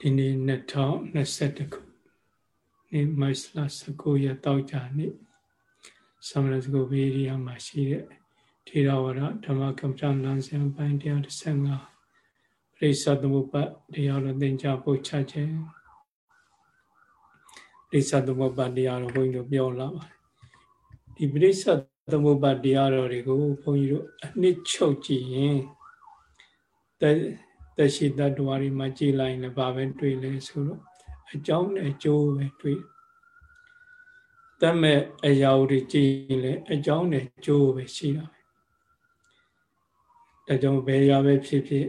ဒီနေ့2021ခုနေ့မတ်လ19ရက်တောက်ကြနေ့သမဏစကုဘေးရီယာမှာရှိတဲ့ထေရဝါဒဓမ္မကမ္ဘာလမ်းစဉ်ပိုင်း135ပရိစ္ဆသမုပ္ပါတရားတော်သင်ကြားပို့ချခြင်းပရိစ္ဆသမုပ္ပါတရားတော်ဘုန်းကြီးတို့ပြောလာပါတယ်ဒီပရိစ္ဆသမုပ္ပါတရားတော်တွေကိုဘုန်းကြီးတို့အနှစ်ချုပ်ကြည့်ရင် သက်ရှိတ attva တွေမှာကြည်လိုက်ရင်လည်းဘာပဲတွေ့လဲဆိုတော့အကြောင်းနဲ့အကျိုးပဲတွေ့တတ်မဲ့အရာတွေကြည်ရင်လည်းအကြောင်းနဲ့အကျိုးပဲရှိတာပဲဒါကြောင့်ဘယ်ရာပဲဖြစ်ဖြစ်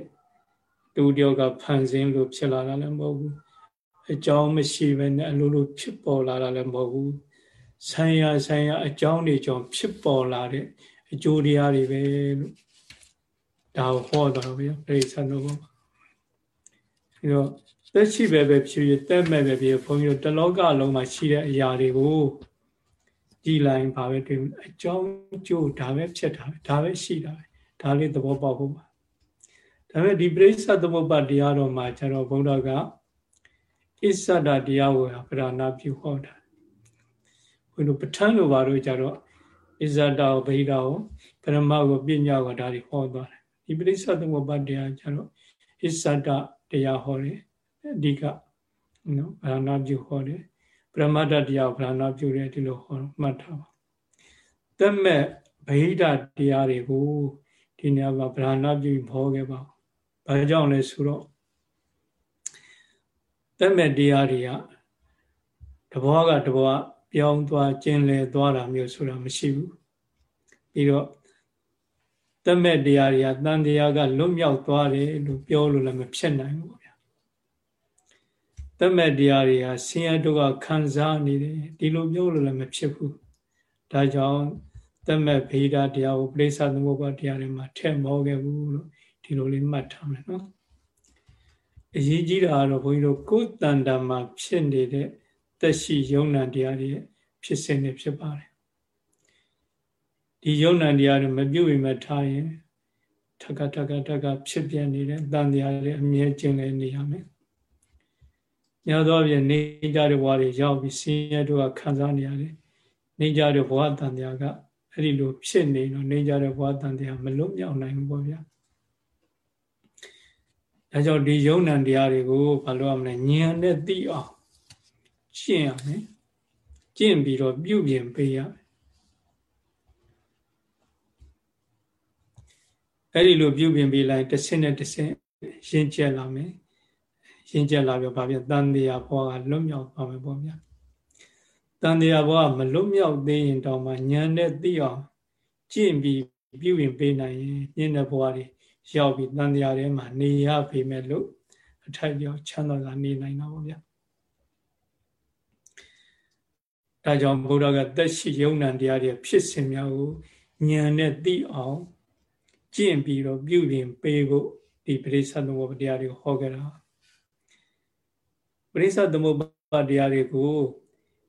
တူတယောက်ကဖန်ဆင်းလို့ဖြစ်လာတာလည်းမဟုတ်ဘူးအကြောင်းမရှိဘဲနဲ့အလိုလိုဖြစ်ပေါ်လာတာလည်းမဟုတ်ဘူးဆိုင်ရာဆိုင်ရာအကြောင်းတွေကြောင့်ဖြစ်ပေါ်လာတဲ့အကျိုးတရားတွေပဲလို့ဒါကိုဟောတော်ဗျာပြိဿနုဘော ပြီးတော့သက်ရှိပဲပဲဖြစ်ဖြစ်တက်မဲ့ပဲဖြစ်ဘုန်းကြီးတို့တလောကလုံးမှာရှိတဲ့အရာတွေကိုကြည်လိုက်ပါပဲတွေ့အကြောင်းကျိုးဒါပဲဖြစ်တာပဲဒါပဲရှိတာပဲဒါလေးသဘောပေါက်ဖို့ပါဒါပေမဲ့ဒီပြိဿသမုပ္ပါတရားတော်မှာကျတော့ဘုန်းတော်ကအစ္ဆဒတရားဝေပရဏပြုဟောတာဘုန်းတို့ပဋ္ဌာန်းလိုပါတော့ကျတော့အစ္ဆဒကိုဗိဓာကိုပရမကိုပညာကိုဒါတွေဟောသွားတယ်ဒီပြိဿသမုပ္ပါတရားကျတော့အစ္ဆဒ တရားဟောတယ်အဓိကနော်ဗရဏပြုဟောတယ်ပရမတ္တတရားဗရဏပြုတယ်ဒီလိုဟောမှတ်ထားပါတက်မဲ့ဗိဓာတရားတွေကိုဒီနေရာမှာဗရဏပြုဟောခဲ့ပါဘာကြောင့်လဲဆိုတော့တက်မဲ့တရားတွေကတဘောကတဘောပြောင်းသွားကျင်လည်သွားတာမျိုးဆိုတာမရှိဘူးပြီးတော့ တမဲ့တရားတွေကတန်တရားကလွတ်မြောက်သွားတယ်လို့ပြောလို့လည်းမဖြစ်နိုင်ဘူးဗျာတမဲ့တရားတွေကဆင်းရဲဒုက္ခခံစားနေတယ်ဒီလိုပြောလို့လည်းမဖြစ်ဘူးဒါကြောင့်တမဲ့ဗေဒတရားကိုပြိဿသမုပ္ပါတရားတွေမှာထည့်မောခဲ့ဘူးလို့ဒီလိုလေးမှတ်ထားမယ်နော်အရေးကြီးတာကတော့ဘုန်းကြီးတို့ကိုယ်တန်တမှာဖြစ်နေတဲ့သက်ရှိယုံ nant တရားတွေဖြစ်စဉ်တွေဖြစ်ပါတယ် ဒီယုံ nant တရားတွေမပြုတ်ရင်မထားရင်ထကထကထကဖြစ်ပြနေတဲ့တန်တရားတွေအမြဲကျင်လည်နေရမယ်။ညသောပြင်နေကြတဲ့ဘဝတွေရောက်ပြီးဆင်းရဲတို့ကခံစားနေရတယ်။နေကြတဲ့ဘဝတန်တရားကအဲ့ဒီလိုဖြစ်နေတော့နေကြတဲ့ဘဝတန်တရားမလွတ်မြောက်နိုင်ဘူးပေါ့ဗျာ။ဒါကြောင့်ဒီယုံ nant တရားတွေကိုဘာလို့ရမလဲဉာဏ်နဲ့သိအောင်ရှင်းရမယ်။ကျင့်ပြီးတော့ပြုပြင်ပေးရမယ် အဲ့ဒီလိုပြုပြင်ပေးလိုက်တစ်ဆင့်နဲ့တစ်ဆင့်ရင့်ကျက်လာမယ်ရင့်ကျက်လာပြီးဘာဖြစ်တန်တရားဘဝကလွတ်မြောက်သွားမယ်ပေါ့ဗျာတန်တရားဘဝမလွတ်မြောက်သေးရင်တောင်မှဉာဏ်နဲ့သိအောင်ကျင့်ပြီးပြုပြင်ပေးနိုင်ရင်ညင်တဲ့ဘဝတွေရောက်ပြီးတန်တရားထဲမှာနေရပေမဲ့လို့အထိုက်ပြောချမ်းသာကနေနိုင်တာပေါ့ဗျာဒါကြောင့်ဘုရားကသက်ရှိယုံ nant တရားတွေဖြစ်စဉ်များကိုဉာဏ်နဲ့သိအောင် ကျင့်ပြီးတော့ပြုပြင်ပေးဖို့ဒီပရိစ္ဆသမုပ္ပါတရားတွေကိုဟောခဲ့တာပရိစ္ဆသမုပ္ပါတရားတွေကို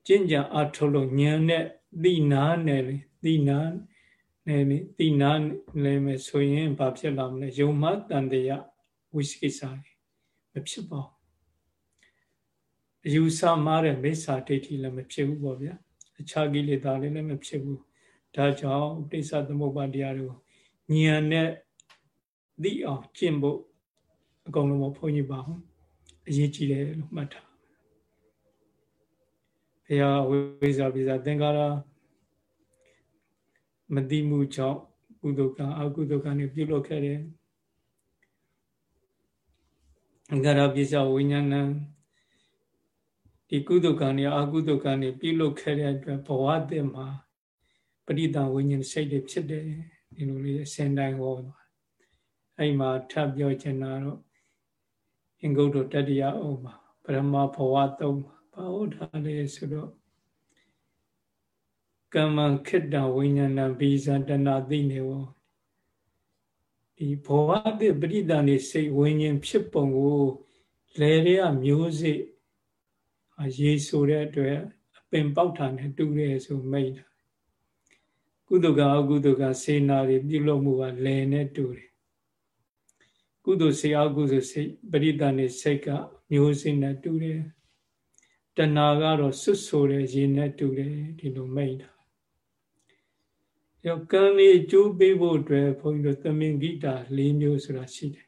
ကျင့်ကြံအထုတ်လို့ဉာဏ်နဲ့သိနာနဲ့လေသိနာနဲ့လေသိနာလည်းမယ်ဆိုရင်ဘာဖြစ်လာမလဲယုံမတန်တရားဝိသိကိစ္စတွေမဖြစ်ပါဘူးအယူဆမှားတဲ့မိစ္ဆာဒိဋ္ဌိလည်းမဖြစ်ဘူးပေါ့ဗျာအခြားကိလေသာလည်းလည်းမဖြစ်ဘူးဒါကြောင့်ပရိစ္ဆသမုပ္ပါတရားတွေကို ဉာဏ်နဲ့သိအောင်ကျင့်ဖို့အကုန်လုံးဘုန်းကြီးပါအောင်အရေးကြီးတယ်လို့မှတ်ထားဘုရားဝိဇာပိဇာသင်္ကာရမတိမှုကြောင့်ကုသကအကုသကနဲ့ပြုလုပ်ခဲ့တယ်အင်္ဂါရပိဇာဝိညာဏဒီကုသကံနဲ့အကုသကံနဲ့ပြုလုပ်ခဲ့တဲ့အတွက်ဘဝတည်းမှာပရိသဝိညာဉ်စိတ်တွေဖြစ်တယ် ဒီလိုလေးအစင်တိုင်းဟောသွားအဲ့မှာထပ်ပြောချင်တာတော့အင်္ဂုတ္တတတိယအုံမှာပရမဘဝသုံးဘာဟုတ်တာလဲဆိုတော့ကမ္မခိတ္တဝိညာဏဘိဇာတနာသိနေဝဒီဘဝတည်းပရိသန်နေစိတ်ဝိညာဉ်ဖြစ်ပုံကိုလေတွေကမျိုးစိရေဆိုတဲ့အတွက်အပင်ပေါက်တာနဲ့တူတယ်ဆိုမိတ်တာ ကုသကအကုသကစေနာတွေပြုလုပ်မှုကလယ်နဲ့တူတယ်ကုကုသိုလ်စိတ်အကုသိုလ်စိတ်ပရိသန်နေစိတ်ကမျိုးစိနဲ့တူတယ်တဏှာကတော့စွတ်ဆိုတဲ့ရေနဲ့တူတယ်ဒီလိုမိတ်တာရောကံလေးအကျိုးပေးဖို့အတွက်ဘုန်းကြီးတို့သမင်ဂိတာ၄မျိုးဆိုတာရှိတယ်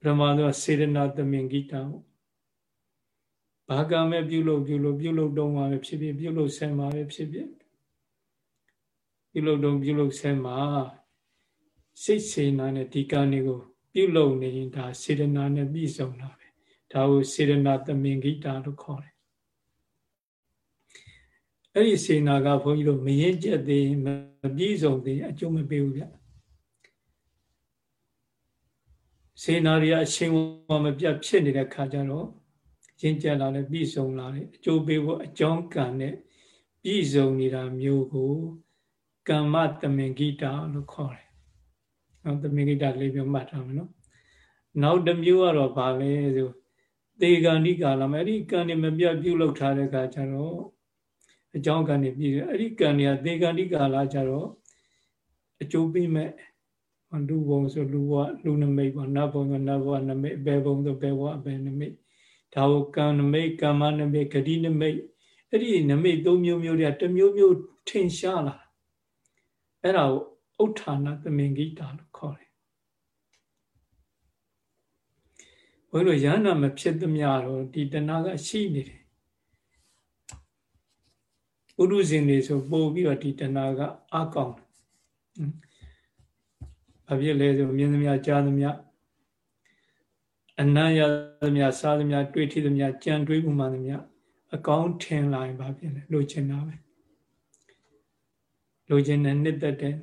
ပရမသောစေရနာသမင်ဂိတာ ဘာကံမဲ့ပြုလုပ်ပြုလုပ်ပြုလုပ်တော့မှာပဲဖြစ်ဖြစ်ပြုလုပ်ဆဲမှာပဲဖြစ်ဖြစ်ပြုလုပ်တော့ပြုလုပ်ဆဲမှာစိတ်စေနာနဲ့ဒီကံတွေကိုပြုလုပ်နေရင်ဒါစေရနာနဲ့ပြည့်စုံတာပဲဒါကိုစေရနာသမင်ဂိတာလို့ခေါ်တယ်အဲ့ဒီစေနာကဘုန်းကြီးတို့မရင်ကျက်သေးမပြည့်စုံသေးအကျိုးမပေးဘူးဗျစေနာတွေအချိန်ဝမပြတ်ဖြစ်နေတဲ့ခါကျတော့ ရင်ကျက်လာတယ်ပြည့်စုံလာတယ်အကျိုးပေးဖို့အကြောင်းကံနဲ့ပြည့်စုံနေတာမျိုးကိုကမ္မတမင်ဂိတာလို့ခေါ်တယ်။နော်တမင်ဂိတာလေးမျိုးမှတ်ထားမယ်နော်။နောက်တစ်မျိုးကတော့ဗာလဲဆိုသေကံဒီကာလမှာအဲ့ဒီကံတွေမပြတ်ပြုတ်လောက်ထားတဲ့အခါကျတော့အကြောင်းကံတွေပြည်တယ်အဲ့ဒီကံတွေကသေကံဒီကာလကျတော့အကျိုးပေးမဲ့လူဘုံဆိုလူဘဝလူနမိတ်ပေါ့နတ်ဘုံဆိုနတ်ဘဝနမိတ်အဘယ်ဘုံဆိုဘယ်ဘဝအဘယ်နမိတ် ဒါကိုကံနမိတ်ကမ္မနမိတ်ဂတိနမိတ်အဲ့ဒီနမိတ်သုံးမျိုးမျိုးတွေကတစ်မျိုးမျိုးထင်ရှားလာအဲ့ဒါကိုဥဋ္ဌာဏသမင်္ဂိတာလို့ခေါ်တယ်ဘုန်းကြီးတို့ရဟန္တာမဖြစ်သမျှတော့ဒီတဏှာကရှိနေတယ်ပုရုဇဉ်တွေဆိုပို့ပြီးတော့ဒီတဏှာကအကောင်းတယ်ဘာဖြစ်လဲဆိုမြင်သမျှကြားသမျှ အနံ့ရသမျှစားသမျှတွေ့ထိသမျှကြံတွေးမှုမှန်သမျှအကောင်းထင်လာရင်ဘာဖြစ်လဲလိုချင်တာပဲလိုချင်တဲ့နှစ်သက်တဲ့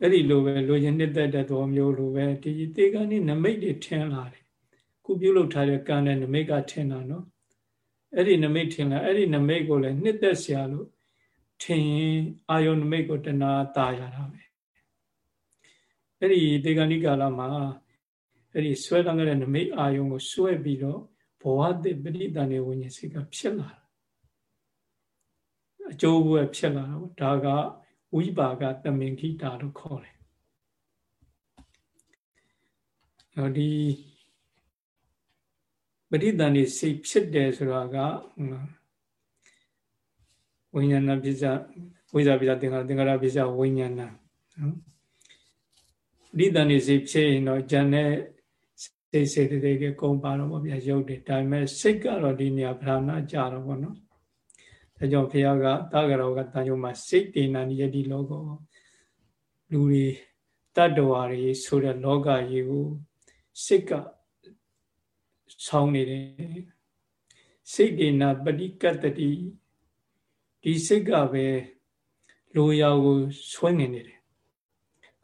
အဲ့ဒီလိုပဲလိုချင်နှစ်သက်တဲ့သဘောမျိုးလိုပဲဒီတေကနေ့နမိတ်တွေထင်လာတယ်ခုပြုလုပ်ထားတဲ့ကံနဲ့နမိတ်ကထင်တာနော်အဲ့ဒီနမိတ်ထင်လာအဲ့ဒီနမိတ်ကိုလည်းနှစ်သက်เสียလို့ထင်ရင်အာယုန်နမိတ်ကိုတဏှာตายရတာပဲ အဲ့ဒီတေဂဏိကာလမှာအဲ့ဒီဆွဲလောင်းတဲ့နမိတ်အာယုံကိုဆွဲပြီးတော့ဘဝတည်ပရိသန်နေဝိညာဉ်စိတ်ကဖြစ်လာတာအကျိုးဘွယ်ဖြစ်လာတော့ဒါကဝိပါကတမင်ခိတာလို့ခေါ်တယ်။ဟောဒီပရိသန်နေစိတ်ဖြစ်တယ်ဆိုတာကဝိညာဏပစ္စဝိဇာပစ္စသင်္ခါရသင်္ခါရပစ္စဝိညာဏနော် ပရိသန်နေစိတ်ဖြစ်ရင်တော့ဉာဏ်နဲ့စိတ်စိတ်တွေကေကုန်ပါတော့ဗောဗျာရုပ်တွေဒါပေမဲ့စိတ်ကတော့ဒီနေရာဗြဟ္မကြတော့ဗောနော်ဒါကြောင့်ဘုရားကတာဂရောကတန်ယုံမှာစိတ်တေနာနိယတိလောကောလူတွေတတ္တဝါတွေဆိုတဲ့လောကကြီးကိုစိတ်ကဆောင်းနေတယ်စိတ်တေနာပฏิကတတိဒီစိတ်ကပဲလိုရာကိုဆွဲနေနေတယ်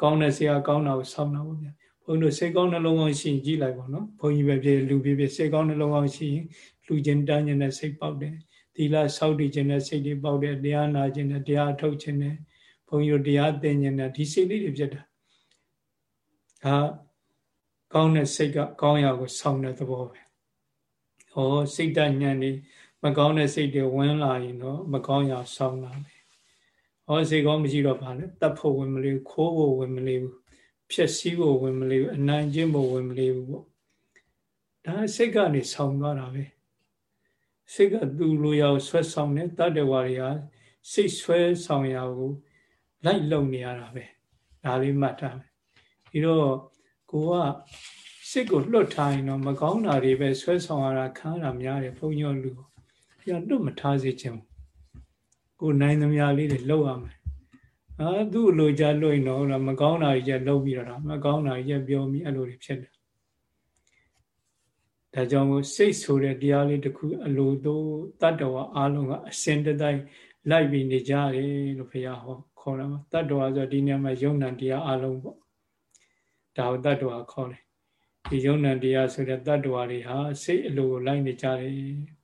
ကောင်းတဲ့ဆရာကောင်းတာကိုဆောင်းတာပေါ့ဗျာဘုန်းတို့စိတ်ကောင်းနှလုံးကောင်းရှိရင်ကြည့်လိုက်ပါနော်ဘုန်းကြီးပဲဖြစ်လူဖြစ်ဖြစ်စိတ်ကောင်းနှလုံးကောင်းရှိရင်လူချင်းတန်းခြင်းနဲ့စိတ်ပေါက်တယ်သီလစောင့်တည်ခြင်းနဲ့စိတ်တွေပေါက်တယ်တရားနာခြင်းနဲ့တရားထုတ်ခြင်းနဲ့ဘုန်းကြီးတို့တရားသင်ခြင်းနဲ့ဒီစိတ်လေးတွေဖြစ်တာဒါကောင်းတဲ့စိတ်ကကောင်းရာကိုဆောင်းတဲ့သဘောပဲဟောစိတ်တညံ့နေမကောင်းတဲ့စိတ်တွေဝင်လာရင်တော့မကောင်းရာဆောင်းလာတယ် ဟောစိတ်ကောင်းမရှိတော့ပါနဲ့တတ်ဖို့ဝင်မလေးခိုးဖို့ဝင်မလေးဘူးဖြစ်စည်းဖို့ဝင်မလေးဘူးအနိုင်ကျင့်ဖို့ဝင်မလေးဘူးပေါ့ဒါစိတ်ကနေဆောင်းသွားတာပဲစိတ်ကသူ့လိုရအောင်ဆွဲဆောင်နေတတ္တဝါတွေကစိတ်ဆွဲဆောင်ရကိုလိုက်လုံနေရတာပဲဒါလေးမှတ်ထားမယ်ဒီတော့ကိုကစိတ်ကိုလွတ်ထားရင်တော့မကောင်းတာတွေပဲဆွဲဆောင်ရတာခံရတာများတယ်ဘုံညောလူကိုအဲတော့လွတ်မထားစေချင်ဘူး ကိုနိုင်သမျှလေးတွေလောက်ရမယ်အာသူ့လိုကြလွင့်တော့မကောင်းတာကြီးကျလောက်ပြီးတော့မကောင်းတာကြီးပြောပြီးအဲ့လိုတွေဖြစ်တယ်ဒါကြောင့်စိတ်ဆိုတဲ့တရားလေးတစ်ခုအလိုတို့တတ္တဝါအလုံးကအစင်တတိုင်းလိုက်ပြီးနေကြတယ်လို့ဘုရားဟောခေါ်တာပါတတ္တဝါဆိုဒီနေရာမှာယုံနံတရားအလုံးပေါ့ဒါကိုတတ္တဝါခေါ်တယ်ဒီယုံနံတရားဆိုတဲ့တတ္တဝါတွေဟာစိတ်အလိုကိုလိုက်နေကြတယ်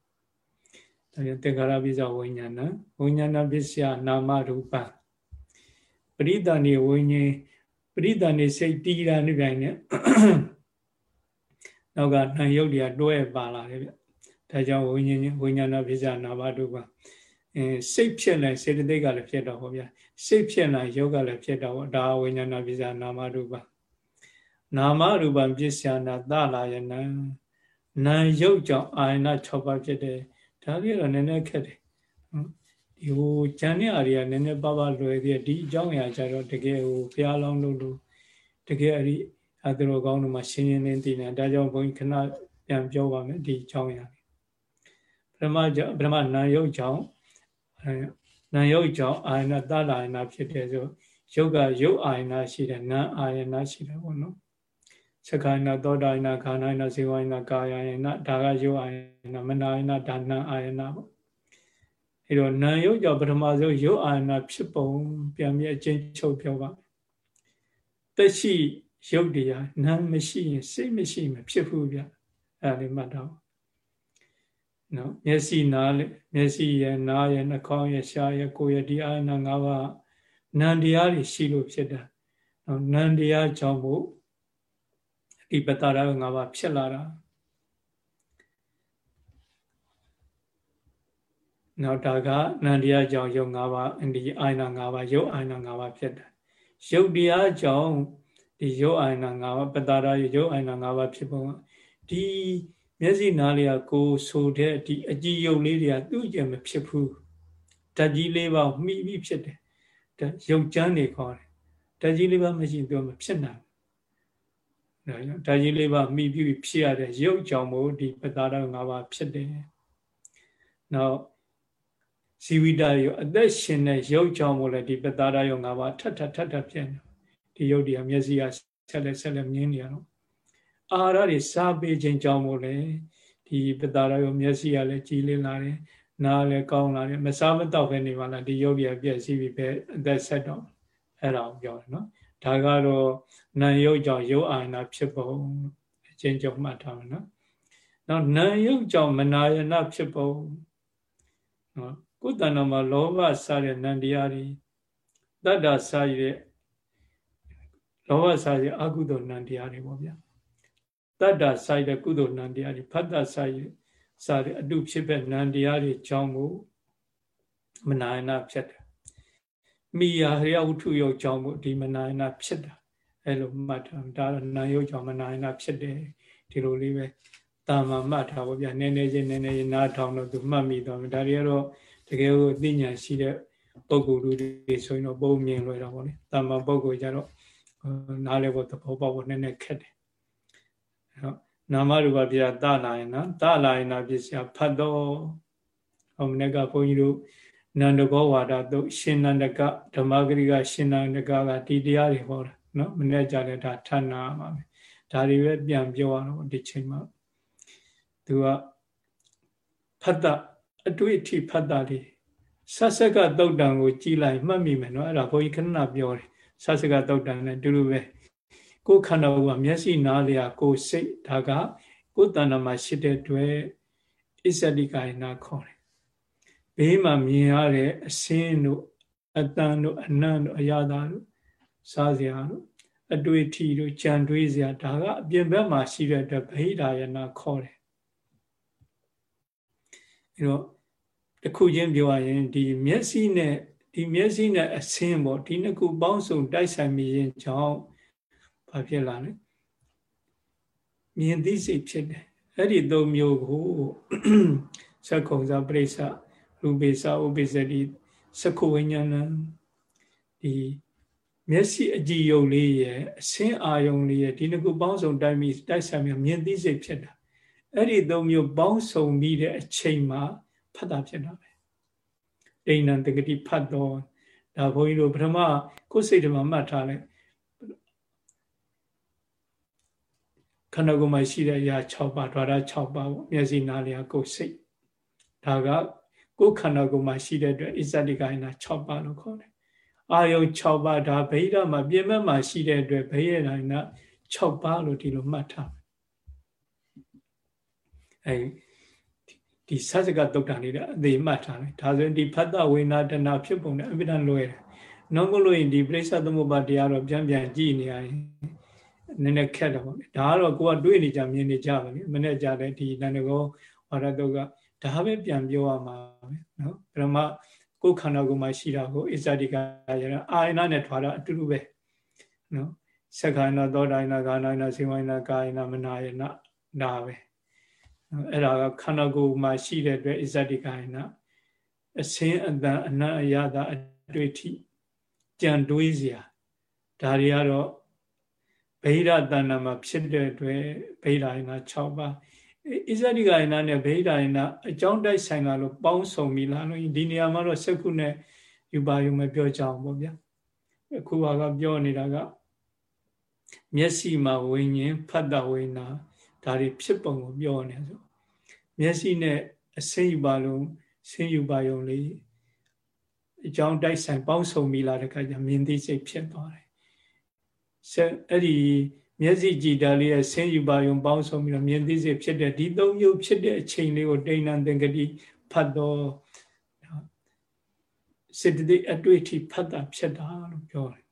ဒါကြောင့်သင်္ခါရပိစ္ဆဝိညာဏဝိညာဏပစ္စယနာမရူပပရိသဏိဝိညာဉ်ပရိသဏိစိတ်တီးတာနေပြန်နဲ့နောက်ကနာယုတ်တွေကတွဲပါလာတယ်ဗျဒါကြောင့်ဝိညာဉ်ဝိညာဏပစ္စယနာမရူပအဲစိတ်ဖြစ်လိုက်စေတသိက်ကလည်းဖြစ်တော့ဟောဗျာစိတ်ဖြစ်လိုက်ယောဂလည်းဖြစ်တော့ဒါဝိညာဏပစ္စယနာမရူပနာမရူပပစ္စယနာသလာယနံနာယုတ်ကြောင့်အာယနာ6ပါးဖြစ်တယ် ဒါလေးတော့နည်းနည်းခက်တယ်ဒီဟိုဉာဏ်နဲ့အရိယာနည်းနည်းပါးပါးလွယ်သေးတယ်ဒီအကြောင်းအရာကြတော့တကယ်ဟိုဘုရားလောင်းလို့လို့တကယ်အရိအသူတော်ကောင်းတို့မှာရှင်းရှင်းလင်းသိနေဒါကြောင့်ဘုန်းကြီးခဏပြန်ပြောပါမယ်ဒီအကြောင်းအရာပထမကြောင့်ပထမနာယုတ်ကြောင့်နာယုတ်ကြောင့်အာယနာတလာယနာဖြစ်တယ်ဆိုယုတ်ကယုတ်အာယနာရှိတယ်နာအာယနာရှိတယ်ပေါ့နော် စခိုင်းနာသောတာယနာခန္ဓာယနာဇေဝယနာကာယယနာဒါကယုတ်အာယနာမနာယနာဒါနအာယနာပေါ့အဲတော့နာယုတ်ကြောင့်ပထမဆုံးယုတ်အာယနာဖြစ်ပုံပြန်ပြီးအချင်းချုပ်ပြောပါတက်ရှိရုပ်တရားနာမရှိရင်စိတ်မရှိမဖြစ်ဘူးဗျအဲဒါလေးမှတ်တော့နော်မျက်စိနားလေမျက်စိရဲ့နားရဲ့နှာခေါင်းရဲ့ရှားရဲ့ကိုယ်ရဲ့ဒီအာနာ၅ပါးနံတရားတွေရှိလို့ဖြစ်တာနော်နံတရားကြောင့်မို့ ဒီပတ္တရာ၅ပါးဖြစ်လာတာနောက်ဒါကနန္တရားကြောင့်ယုတ်၅ပါးဒီအာနာ၅ပါးယုတ်အာနာ၅ပါးဖြစ်တာယုတ်တရားကြောင့်ဒီယုတ်အာနာ၅ပါးပတ္တရာယုတ်အာနာ၅ပါးဖြစ်ပုံဒီမျက်စိနားလေးကကိုဆိုတဲ့ဒီအကြည်ယုတ်လေးတွေကသူ့ကျင်မဖြစ်ဘူးဓာတ်ကြီးလေးပါမှီပြီးဖြစ်တယ်ဒါယုတ်ကျမ်းနေခေါ်တယ်ဓာတ်ကြီးလေးပါမရှိသူမဖြစ်နိုင်ဘူး ဒါကြောင့်ဓာတ်ကြီးလေးပါမှီပြီးဖြစ်ရတဲ့ယုတ်ကြောင့်မို့ဒီပတ္တရာ၅ပါးဖြစ်တယ်နောက်ဇီဝိတရောအသက်ရှင်တဲ့ယုတ်ကြောင့်မို့လဲဒီပတ္တရာရော၅ပါးထပ်ထပ်ထပ်ထပ်ဖြစ်နေဒီယုတ်ဒီဟာမျက်စိကဆက်လက်ဆက်လက်မြင်နေရတော့အာဟာရတွေစားပေးခြင်းကြောင့်မို့လဲဒီပတာရရောမျက်စိကလည်းကြည်လင်းလာတယ်နားလည်းကောင်းလာတယ်မစားမတော့ပဲနေပါလားဒီယုတ်ရပြည့်စည်ပြီးပဲအသက်ဆက်တော့အဲ့ဒါကိုပြောတယ်နော် ဒါကတော့နာယုတ်ကြောင့်ယုတ်အာနာဖြစ်ပုံအချင်းချုပ်မှတ်ထားမယ်နော်နောက်နာယုတ်ကြောင့်မနာယနာဖြစ်ပုံနော်ကုသဏမှာလောဘစားတဲ့နန္တရားတွေတတ္တစားရတဲ့လောဘစားရအကုသိုလ်နန္တရားတွေပေါ့ဗျာတတ္တဆိုင်တဲ့ကုသိုလ်နံတရားတွေဖတ်တဆိုင်စာတဲ့အတုဖြစ်တဲ့နံတရားတွေကြောင့်ကိုမနာယနာဖြစ်တယ် မိယာဟရိယဝုထုယုတ်ကြောင့်ကိုဒီမနာယနာဖြစ်တာအဲ့လိုမှတ်ထားဒါတော့နာယုတ်ကြောင့်မနာယနာဖြစ်တယ်ဒီလိုလေးပဲတာမမှတ်ထားပါဗျာနည်းနည်းချင်းနည်းနည်းချင်းနားထောင်တော့သူမှတ်မိသွားတယ်ဒါတွေကတော့တကယ်ကိုသိဉာဏ်ရှိတဲ့ပုဂ္ဂိုလ်တွေဆိုရင်တော့ပုံမြင်လွယ်တော့ဗောလေတာမပုဂ္ဂိုလ်ကြတော့နားလဲဖို့သဘောပေါက်ဖို့နည်းနည်းခက်တယ်နော်နာမရူပပြတလာယနာတလာယနာပစ္စယဖတ်တော်ဟောမနေ့ကဘုန်းကြီးတို့ နန္ဒကောဝါဒတို့ရှင်နန္ဒကဓမ္မဂရိကရှင်နန္ဒကကဒီတရားတွေဟောတာနော်မနေ့ကြလည်းဒါဌာနာပါပဲဒါတွေပဲပြန်ပြောရတော့ဒီချိန်မှာသူကဖတ်တာအတွေ့အထိဖတ်တာလေးဆက်ဆက်ကတုတ်တံကိုကြည်လိုက်မှတ်မိမယ်နော်အဲ့ဒါဘုန်းကြီးခဏပြောတယ်ဆက်ဆက်ကတုတ်တံနဲ့တူတူပဲကိုယ်ခန္ဓာကိုယ်ကမျက်စိနားလျာကိုယ်စိတ်ဒါကကိုယ်တဏ္ဍာမှာရှိတဲ့တွေ့အစ္စတိကာယနာခေါ်တယ် ဘေးမှာမြင်ရတဲ့အစင်းတို့အတန်တို့အနံ့တို့အရာသာတို့စားစရာတို့အတွေ့အထိတို့ကြံတွေးစရာဒါကအပြင်ဘက်မှာရှိတဲ့အတွက်ဗဟိဒါယနာခေါ်တယ်အဲတော့တခုချင်းပြောရရင်ဒီမျက်စိနဲ့ဒီမျက်စိနဲ့အစင်းပေါ့ဒီနှစ်ခုပေါင်းစုံတိုက်ဆိုင်မိရင်ကြောင့်ဘာဖြစ်လာလဲမြင်သိစိတ်ဖြစ်တယ်အဲ့ဒီသုံးမျိုးကိုသက္ကုံစာပရိစ္ဆ ရူပေစာဥပိစတိသက္ကုဝိညာဏဒီမျက်စိအကြည့်ယုံလေးရဲ့အစင်းအာယုံလေးရဲ့ဒီနှစ်ခုပေါင်းစုံတိုက်ပြီးတိုက်ဆိုင်မြင်သိစိတ်ဖြစ်တာအဲ့ဒီသုံးမျိုးပေါင်းစုံပြီးတဲ့အချိန်မှာဖတ်တာဖြစ်တာပဲဒိဏံတဂတိဖတ်တော်ဒါဘုန်းကြီးတို့ပထမကိုယ်စိတ်ထဲမှာမှတ်ထားလိုက်ခန္ဓာကိုယ်မှာရှိတဲ့အရာ6ပါးဓာရ6ပါးပေါ့မျက်စိနားလျာကိုယ်စိတ်ဒါက ကိုယ်ခန္ဓာကိုယ်မှာရှိတဲ့အတွက်အစ္ဆတိကိုင်းနာ6ပါးလို့ခေါ်တယ်အာယုံ6ပါးဒါဗိဓာမှာပြင်မဲ့မှာရှိတဲ့အတွက်ဘိရတိုင်းနာ6ပါးလို့ဒီလိုမှတ်ထားအဲဒီစသကတုတ်တန်လေးတဲ့အသေးမှတ်ထားတယ်ဒါဆိုရင်ဒီဖတ်တဝေနာတနာဖြစ်ပုံနဲ့အပိဒံလွယ်တယ်နောက်မလို့ရင်ဒီပြိဿသမုပ္ပါတရားတော့ပြန်ပြန်ကြည့်နေရရင်နည်းနည်းခက်တော့ဗောလေဒါကတော့ကိုကတွေးနေကြမြင်နေကြပါလေမနေ့ကြတဲ့ဒီနန္ဒကောဝါရတုက ဒါပဲပြန်ပြောရမှာပဲနော်ပရမကိုယ်ခန္ဓာကိုယ်မှာရှိတာကိုအစ္ဆတိကရအာယနာနဲ့ထွာတာအတူတူပဲနော်သက္ကာယနာသောတာယနာကာနာယနာစေဝယနာကာယနာမနာယနာဒါပဲအဲ့ဒါကခန္ဓာကိုယ်မှာရှိတဲ့အတွက်အစ္ဆတိကာယနာအစင်းအတန်အနတ်အရသာအတွေ့အထိကြံတွေးစရာဒါတွေကတော့ဗေဒတဏ္ဍမှာဖြစ်တဲ့အတွက်ဗေဒယနာ6ပါး ဣဇတိကယနာနဲ့ဗေဒယနာအကြောင်းတိုက်ဆိုင်လာလို့ပေါင်းစုံပြီလားလို့ဒီနေရာမှာတော့စက္ခုနဲ့ယူပါယုံမပြောကြအောင်ပေါ့ဗျာအခုကပြောနေတာကမျက်စိမှာဝိညာဉ်ဖတ်တာဝိညာဒါတွေဖြစ်ပုံကိုပြောနေဆိုမျက်စိနဲ့အစင်းယူပါလုံးဆင်းယူပါယုံလေးအကြောင်းတိုက်ဆိုင်ပေါင်းစုံပြီလားတခါကျမြင်သိစိတ်ဖြစ်သွားတယ်ဆက်အဲ့ဒီ မျက်စိကြည်တာလေးရဲ့ဆင်းယူပါယုံပေါင်းစုံပြီးတော့မြင်သိစိတ်ဖြစ်တဲ့ဒီသုံးမျိုးဖြစ်တဲ့အချိန်လေးကိုတိဏ္ဍသင်္ကတိဖတ်တော့စေတသိက်အတွေ့အထိဖတ်တာဖြစ်တာလို့ပြောတယ်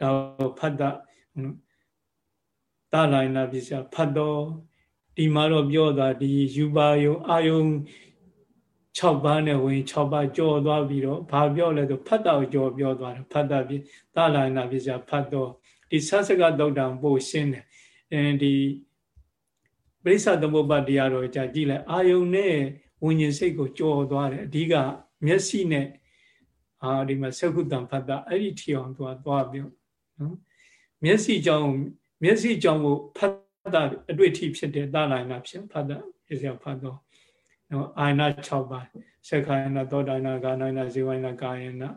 ဒါဖတ်တာတာလိုင်းနာပစ္စယဖတ်တော့ဒီမှာတော့ပြောတာဒီယူပါယုံအာယုံ6ပါးနဲ့ဝင်6ပါးကြော်သွားပြီးတော့ဘာပြောလဲဆိုဖတ်တာကိုကြော်ပြောသွားတယ်ဖတ်တာပြတာလိုင်းနာပစ္စယဖတ်တော့ ဒီဆသကသုတ်တံပို့ရှင်းတယ်အဲဒီပရိစ္ဆသမုပ္ပါတရားတော်ကြာကြည့်လိုက်အာယုန်နဲ့ဝิญဉ်စိတ်ကိုကြော်သွားတယ်အဓိကမျက်စိနဲ့အာဒီမှာသက္ကုတံဖတ်တာအဲ့ဒီထီအောင်သွားသွားပြောနော်မျက်စိကြောင့်မျက်စိကြောင့်ကိုဖတ်တာအတွေ့အထိဖြစ်တဲ့သာလနာဖြစ်ဖတ်တာဖြစ်ရဖတ်တော့နော်အာယနာ6ပါးသက္ခာယနာသောတာယနာကာနယနာဇေဝယနာကာယနာ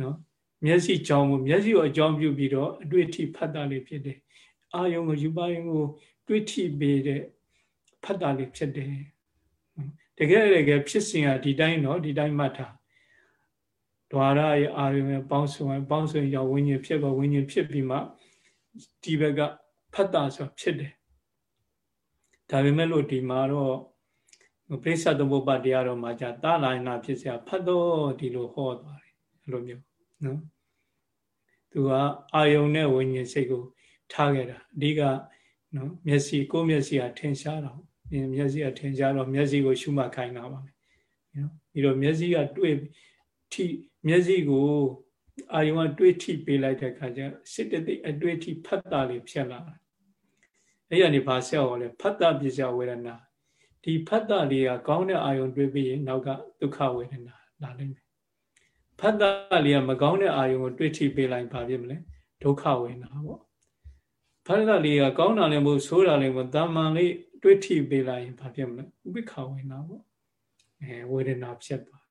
နော် မျက်စိကြောင့်မျက်စိကိုအကြောင်းပြုပြီးတော့အတွေ့အထိဖတ်တာလေးဖြစ်တယ်အာယုံကိုယူပါယုံကိုတွေ့ထိပေးတဲ့ဖတ်တာလေးဖြစ်တယ်တကယ်တကယ်ဖြစ်စဉ်ကဒီတိုင်းတော့ဒီတိုင်းမှတ်တာဒွါရရဲ့အာယုံရဲ့ပေါင်းစုံပေါင်းစုံရောက်ဝิญဉ်ဖြစ်ပါဝิญဉ်ဖြစ်ပြီးမှဒီဘက်ကဖတ်တာဆိုဖြစ်တယ်ဒါပေမဲ့လို့ဒီမှာတော့ပြိဿသမုပ္ပါတရားတော်မှာじゃတာလာယနာဖြစ်เสียဖတ်တော့ဒီလိုဟောသွားတယ်အဲ့လိုမျိုး နော်သူကအာယုံနဲ့ဝิญဉ်စိတ်ကိုထားခဲ့တာအဓိကနော်မျက်စိကိုမျက်စိကထင်ရှားတော့မျက်စိကထင်ရှားတော့မျက်စိကိုရှုမှတ်ခိုင်းတာပါမယ်နော်ပြီးတော့မျက်စိကတွေ့ထိမျက်စိကိုအာယုံကတွေ့ထိပေးလိုက်တဲ့အခါကျစိတ်တသိအတွေ့ထိဖတ်တာလေးဖြစ်လာတာအဲ့ရနေဘာဆက်ဟောလဲဖတ်တာပစ္စယဝေဒနာဒီဖတ်တာလေးကကောင်းတဲ့အာယုံတွေ့ပြီးရင်နောက်ကဒုက္ခဝေဒနာလာနိုင်မယ် ဖတ်တာလေးကမကောင်းတဲ့အာယုံကိုတွေ့ထိပေးလိုက်ဘာဖြစ်မလဲဒုက္ခဝေဒနာပေါ့ဖတ်တာလေးကကောင်းတာလည်းမဟုတ်ဆိုးတာလည်းမဟုတ်တာမန်လေးတွေ့ထိပေးလိုက်ရင်ဘာဖြစ်မလဲဥပိ္ပခဝေဒနာပေါ့အဲဝေဒနာဖြစ်သွား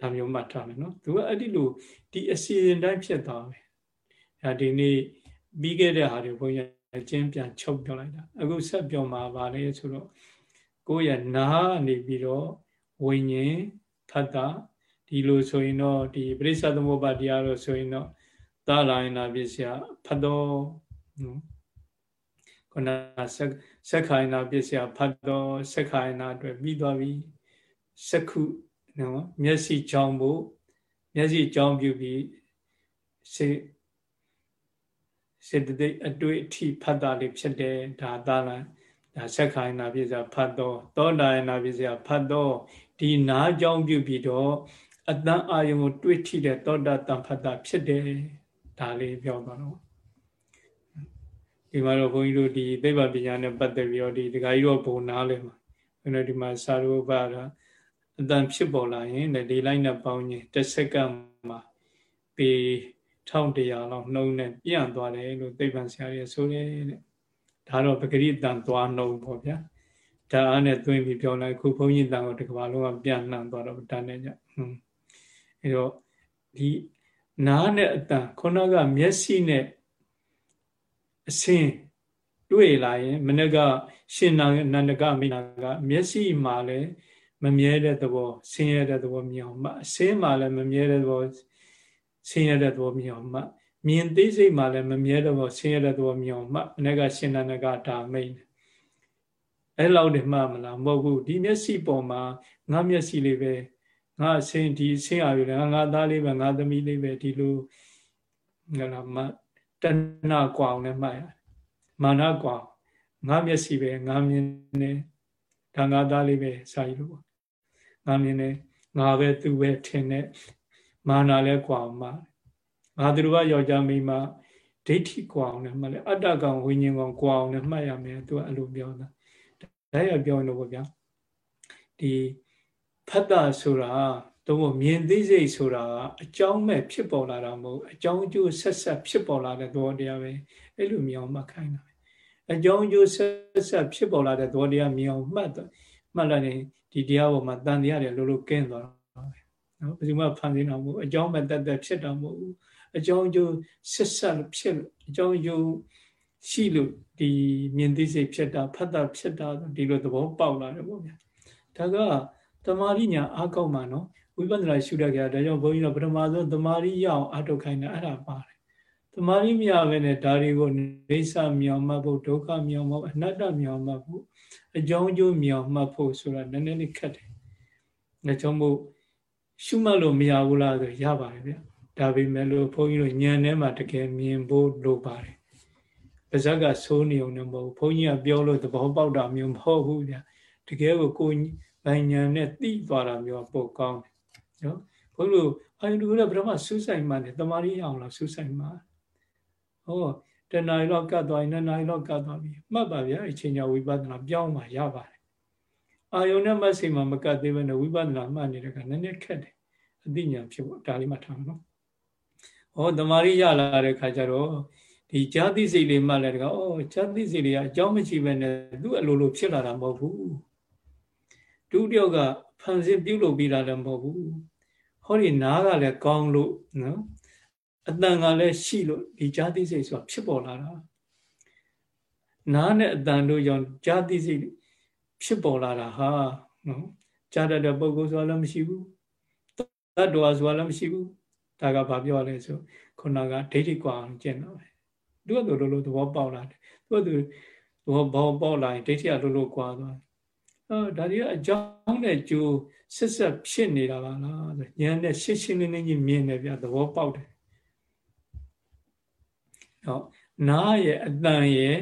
ဒါမျိုးမှတ်ထားမယ်နော်သူကအဲ့ဒီလိုဒီအစီအစဉ်တိုင်းဖြစ်သွားပဲအဲဒီနေ့ပြီးခဲ့တဲ့ဟာတွေဘုန်းကြီးအချင်းပြန်ချုပ်ပြောလိုက်တာအခုဆက်ပြောမှာပါလေဆိုတော့ကိုယ့်ရဲ့နားနေပြီးတော့ဝိညာဉ်ဖတ်တာ ဒီလိုဆိုရင်တော့ဒီပရိစ္ဆသမုပ္ပါတရားတော့ဆိုရင်တော့သာလာယနာပစ္စယဖတ်တော့နော်ခန္ဓာဆက်ခိုင်နာပစ္စယဖတ်တော့ဆက်ခိုင်နာအတွက်ပြီးသွားပြီစက္ခုနော်မျက်စိကြောင်းဖို့မျက်စိကြောင်းပြုပြီးစေစေတသိက်အတွေ့အထိဖတ်တာလေးဖြစ်တယ်ဒါသာလာဒါဆက်ခိုင်နာပစ္စယဖတ်တော့သောတာယနာပစ္စယဖတ်တော့ဒီနားကြောင်းပြုပြီးတော့ အတန်အာယုံကိုတွေးထိတဲ့သောတာတန်ဖတ်တာဖြစ်တယ်ဒါလေးပြောသွားတော့ဒီမှာတော့ဘုန်းကြီးတို့ဒီသိပ္ပံပညာနဲ့ပတ်သက်ပြီးတော့ဒီဒကာကြီးတော့ဘုံနားလဲမှာဘယ်လိုဒီမှာစာရုပ်ပါကအတန်ဖြစ်ပေါ်လာရင်ဒီလိုက်နဲ့ပေါင်းရင်တစ်စက္ကန့်မှာပေ1100လောက်နှုံးနဲ့ပြန့်သွားတယ်လို့သိပ္ပံဆရာကြီးဆိုတယ်တဲ့ဒါတော့ပဂရိတန်သွားနှုံးပေါ့ဗျာဒါအားနဲ့သွင်းပြီးပြောလိုက်ခုဘုန်းကြီးတန်ကိုတစ်ကဘာလုံးကပြန့်နှံ့သွားတော့ဒါနဲ့ကြဟွန်း အဲတော့ဒီနားနဲ့အတန်ခုနကမျက်စိနဲ့အစင်းတွေ့လာရင်မနကရှင်နာနန္ဒကမိနာကမျက်စိမှာလည်းမမြဲတဲ့သဘောဆင်းရဲတဲ့သဘောမြင်အောင်မှအစင်းမှာလည်းမမြဲတဲ့သဘောဆင်းရဲတဲ့သဘောမြင်အောင်မှမြင်သိစိတ်မှာလည်းမမြဲတဲ့သဘောဆင်းရဲတဲ့သဘောမြင်အောင်မှမနကရှင်နာနကဒါမိန်အဲ့လောက်တည်းမှမလားမဟုတ်ဘူးဒီမျက်စိပေါ်မှာငါမျက်စိလေးပဲ ငါအစင်းဒီဆင်းအာရုံလည်းငါသားလေးပဲငါသမီးလေးပဲဒီလိုငါလာမတဏှကွာအောင်လည်းမှတ်ရမာနကွာငါမျက်စိပဲငါမြင်နေဒါငါသားလေးပဲစာကြီးလို့ငါမြင်တယ်ငါပဲသူပဲထင်တဲ့မာနာလဲကွာအောင်မှာငါသူတို့ကယောက်ျားမိန်းမဒိဋ္ဌိကွာအောင်လည်းမှတ်လဲအတ္တကောင်ဝိညာဉ်ကောင်ကွာအောင်လည်းမှတ်ရမယ်သူကအဲ့လိုပြောတာဒါရပြောလို့ပေါ့ဗျာဒီ ဖတ်တာဆိုတာတော့မြင်သိစိတ်ဆိုတာအကြောင်းမဲ့ဖြစ်ပေါ်လာတာမဟုတ်အကြောင်းကျိုးဆက်ဆက်ဖြစ်ပေါ်လာတဲ့သဘောတရားပဲအဲ့လိုမြင်အောင်မှတ်ခိုင်းတာပဲအကြောင်းကျိုးဆက်ဆက်ဖြစ်ပေါ်လာတဲ့သဘောတရားမြင်အောင်မှတ်တော့မှတ်လိုက်ရင်ဒီတရားပေါ်မှာတန်တရားတွေလိုလိုကင်းသွားတာပဲနော်ဘယ်သူမှဖန်ဆင်းတာမဟုတ်အကြောင်းမဲ့တက်တက်ဖြစ်တာမဟုတ်အကြောင်းကျိုးဆက်ဆက်ဖြစ်အကြောင်းကျိုးရှိလို့ဒီမြင်သိစိတ်ဖြစ်တာဖတ်တာဖြစ်တာဒီလိုသဘောပေါက်လာတယ်ပေါ့ဗျာဒါက တမာရိညာအားကောက်မှနော်ဝိပဿနာရှုတတ်ကြဒါကြောင့်ဘုန်းကြီးတို့ပထမဆုံးတမာရိရအောင်အားထုတ်ခိုင်းတာအဲ့ဒါပါတယ်တမာရိမရပဲနဲ့ဒါတွေကိုနေဆမြောင်မှတ်ဖို့ဒုက္ခမြောင်မှတ်အနတ္တမြောင်မှတ်ဖို့အကြောင်းကျိုးမြောင်မှတ်ဖို့ဆိုတာနည်းနည်းလေးခက်တယ်ဒါကြောင့်မို့ရှုမှတ်လို့မရဘူးလားဆိုရပါတယ်ဗျဒါပေမဲ့လို့ဘုန်းကြီးတို့ဉာဏ်ထဲမှာတကယ်မြင်ဖို့လိုပါတယ်ပါဇက်ကဆိုးနေုံနဲ့မဟုတ်ဘုန်းကြီးကပြောလို့သဘောပေါက်တာမျိုးမဟုတ်ဘူးဗျတကယ်ကိုကိုယ် ဗဉာဏ်နဲ့သိသွားတာမျိုးပိုကောင်းတယ်နော်ဘုန်းကြီးတို့အာယုတို့လည်းပထမစူးစိုက်မှတယ်တမာရီအောင်လားစူးစိုက်မှဟောတဏှာရောကတ်သွားရင်တဏှာရောကတ်သွားပြီမှတ်ပါဗျာအချိန်ညာဝိပဿနာပြောင်းမှရပါတယ်အာယုနဲ့မဆိတ်မှမကတ်သေးဘဲနဲ့ဝိပဿနာမှတ်နေတဲ့ကနည်းနည်းခက်တယ်အသိဉာဏ်ဖြစ်ဖို့ဒါလေးမှထားနော်ဟောတမာရီရလာတဲ့ခါကျတော့ဒီဈာတိစိတ်လေးမှလည်းတကဩဈာတိစိတ်လေးကအကြောင်းမရှိဘဲနဲ့သူ့အလိုလိုဖြစ်လာတာမဟုတ်ဘူး ဒုတိယကဖန်ဆင်းပြုလုပ်ပြီးတာလည်းမဟုတ်ဘူးဟောဒီနားကလည်းကောင်းလို့နော်အတန်ကလည်းရှိလို့ဒီဈာတိစိတ်ဆိုတာဖြစ်ပေါ်လာတာနားနဲ့အတန်တို့ကြောင့်ဈာတိစိတ်ဖြစ်ပေါ်လာတာဟာနော်ကြားတတ်တဲ့ပုဂ္ဂိုလ်ဆိုတာလည်းမရှိဘူးတတ္တဝါဆိုတာလည်းမရှိဘူးဒါကဘာပြောလဲဆိုခုနကဒိဋ္ဌိကွာအောင်ကျင့်တာပဲသူကသူလိုလိုသဘောပေါက်လာတယ်သူကသူသဘောပေါက်ပေါက်လာရင်ဒိဋ္ဌိကလိုလိုကွာသွားတယ် အော်ဒါတွေကအကြောင်းနဲ့ကြိုးဆက်ဆက်ဖြစ်နေတာပါလားဆိုဉာဏ်နဲ့ရှင်းရှင်းလင်းလင်းကြီးမြင်တယ်ဗျသဘောပေါက်တယ်ဟောနားရဲ့အတန်ရဲ့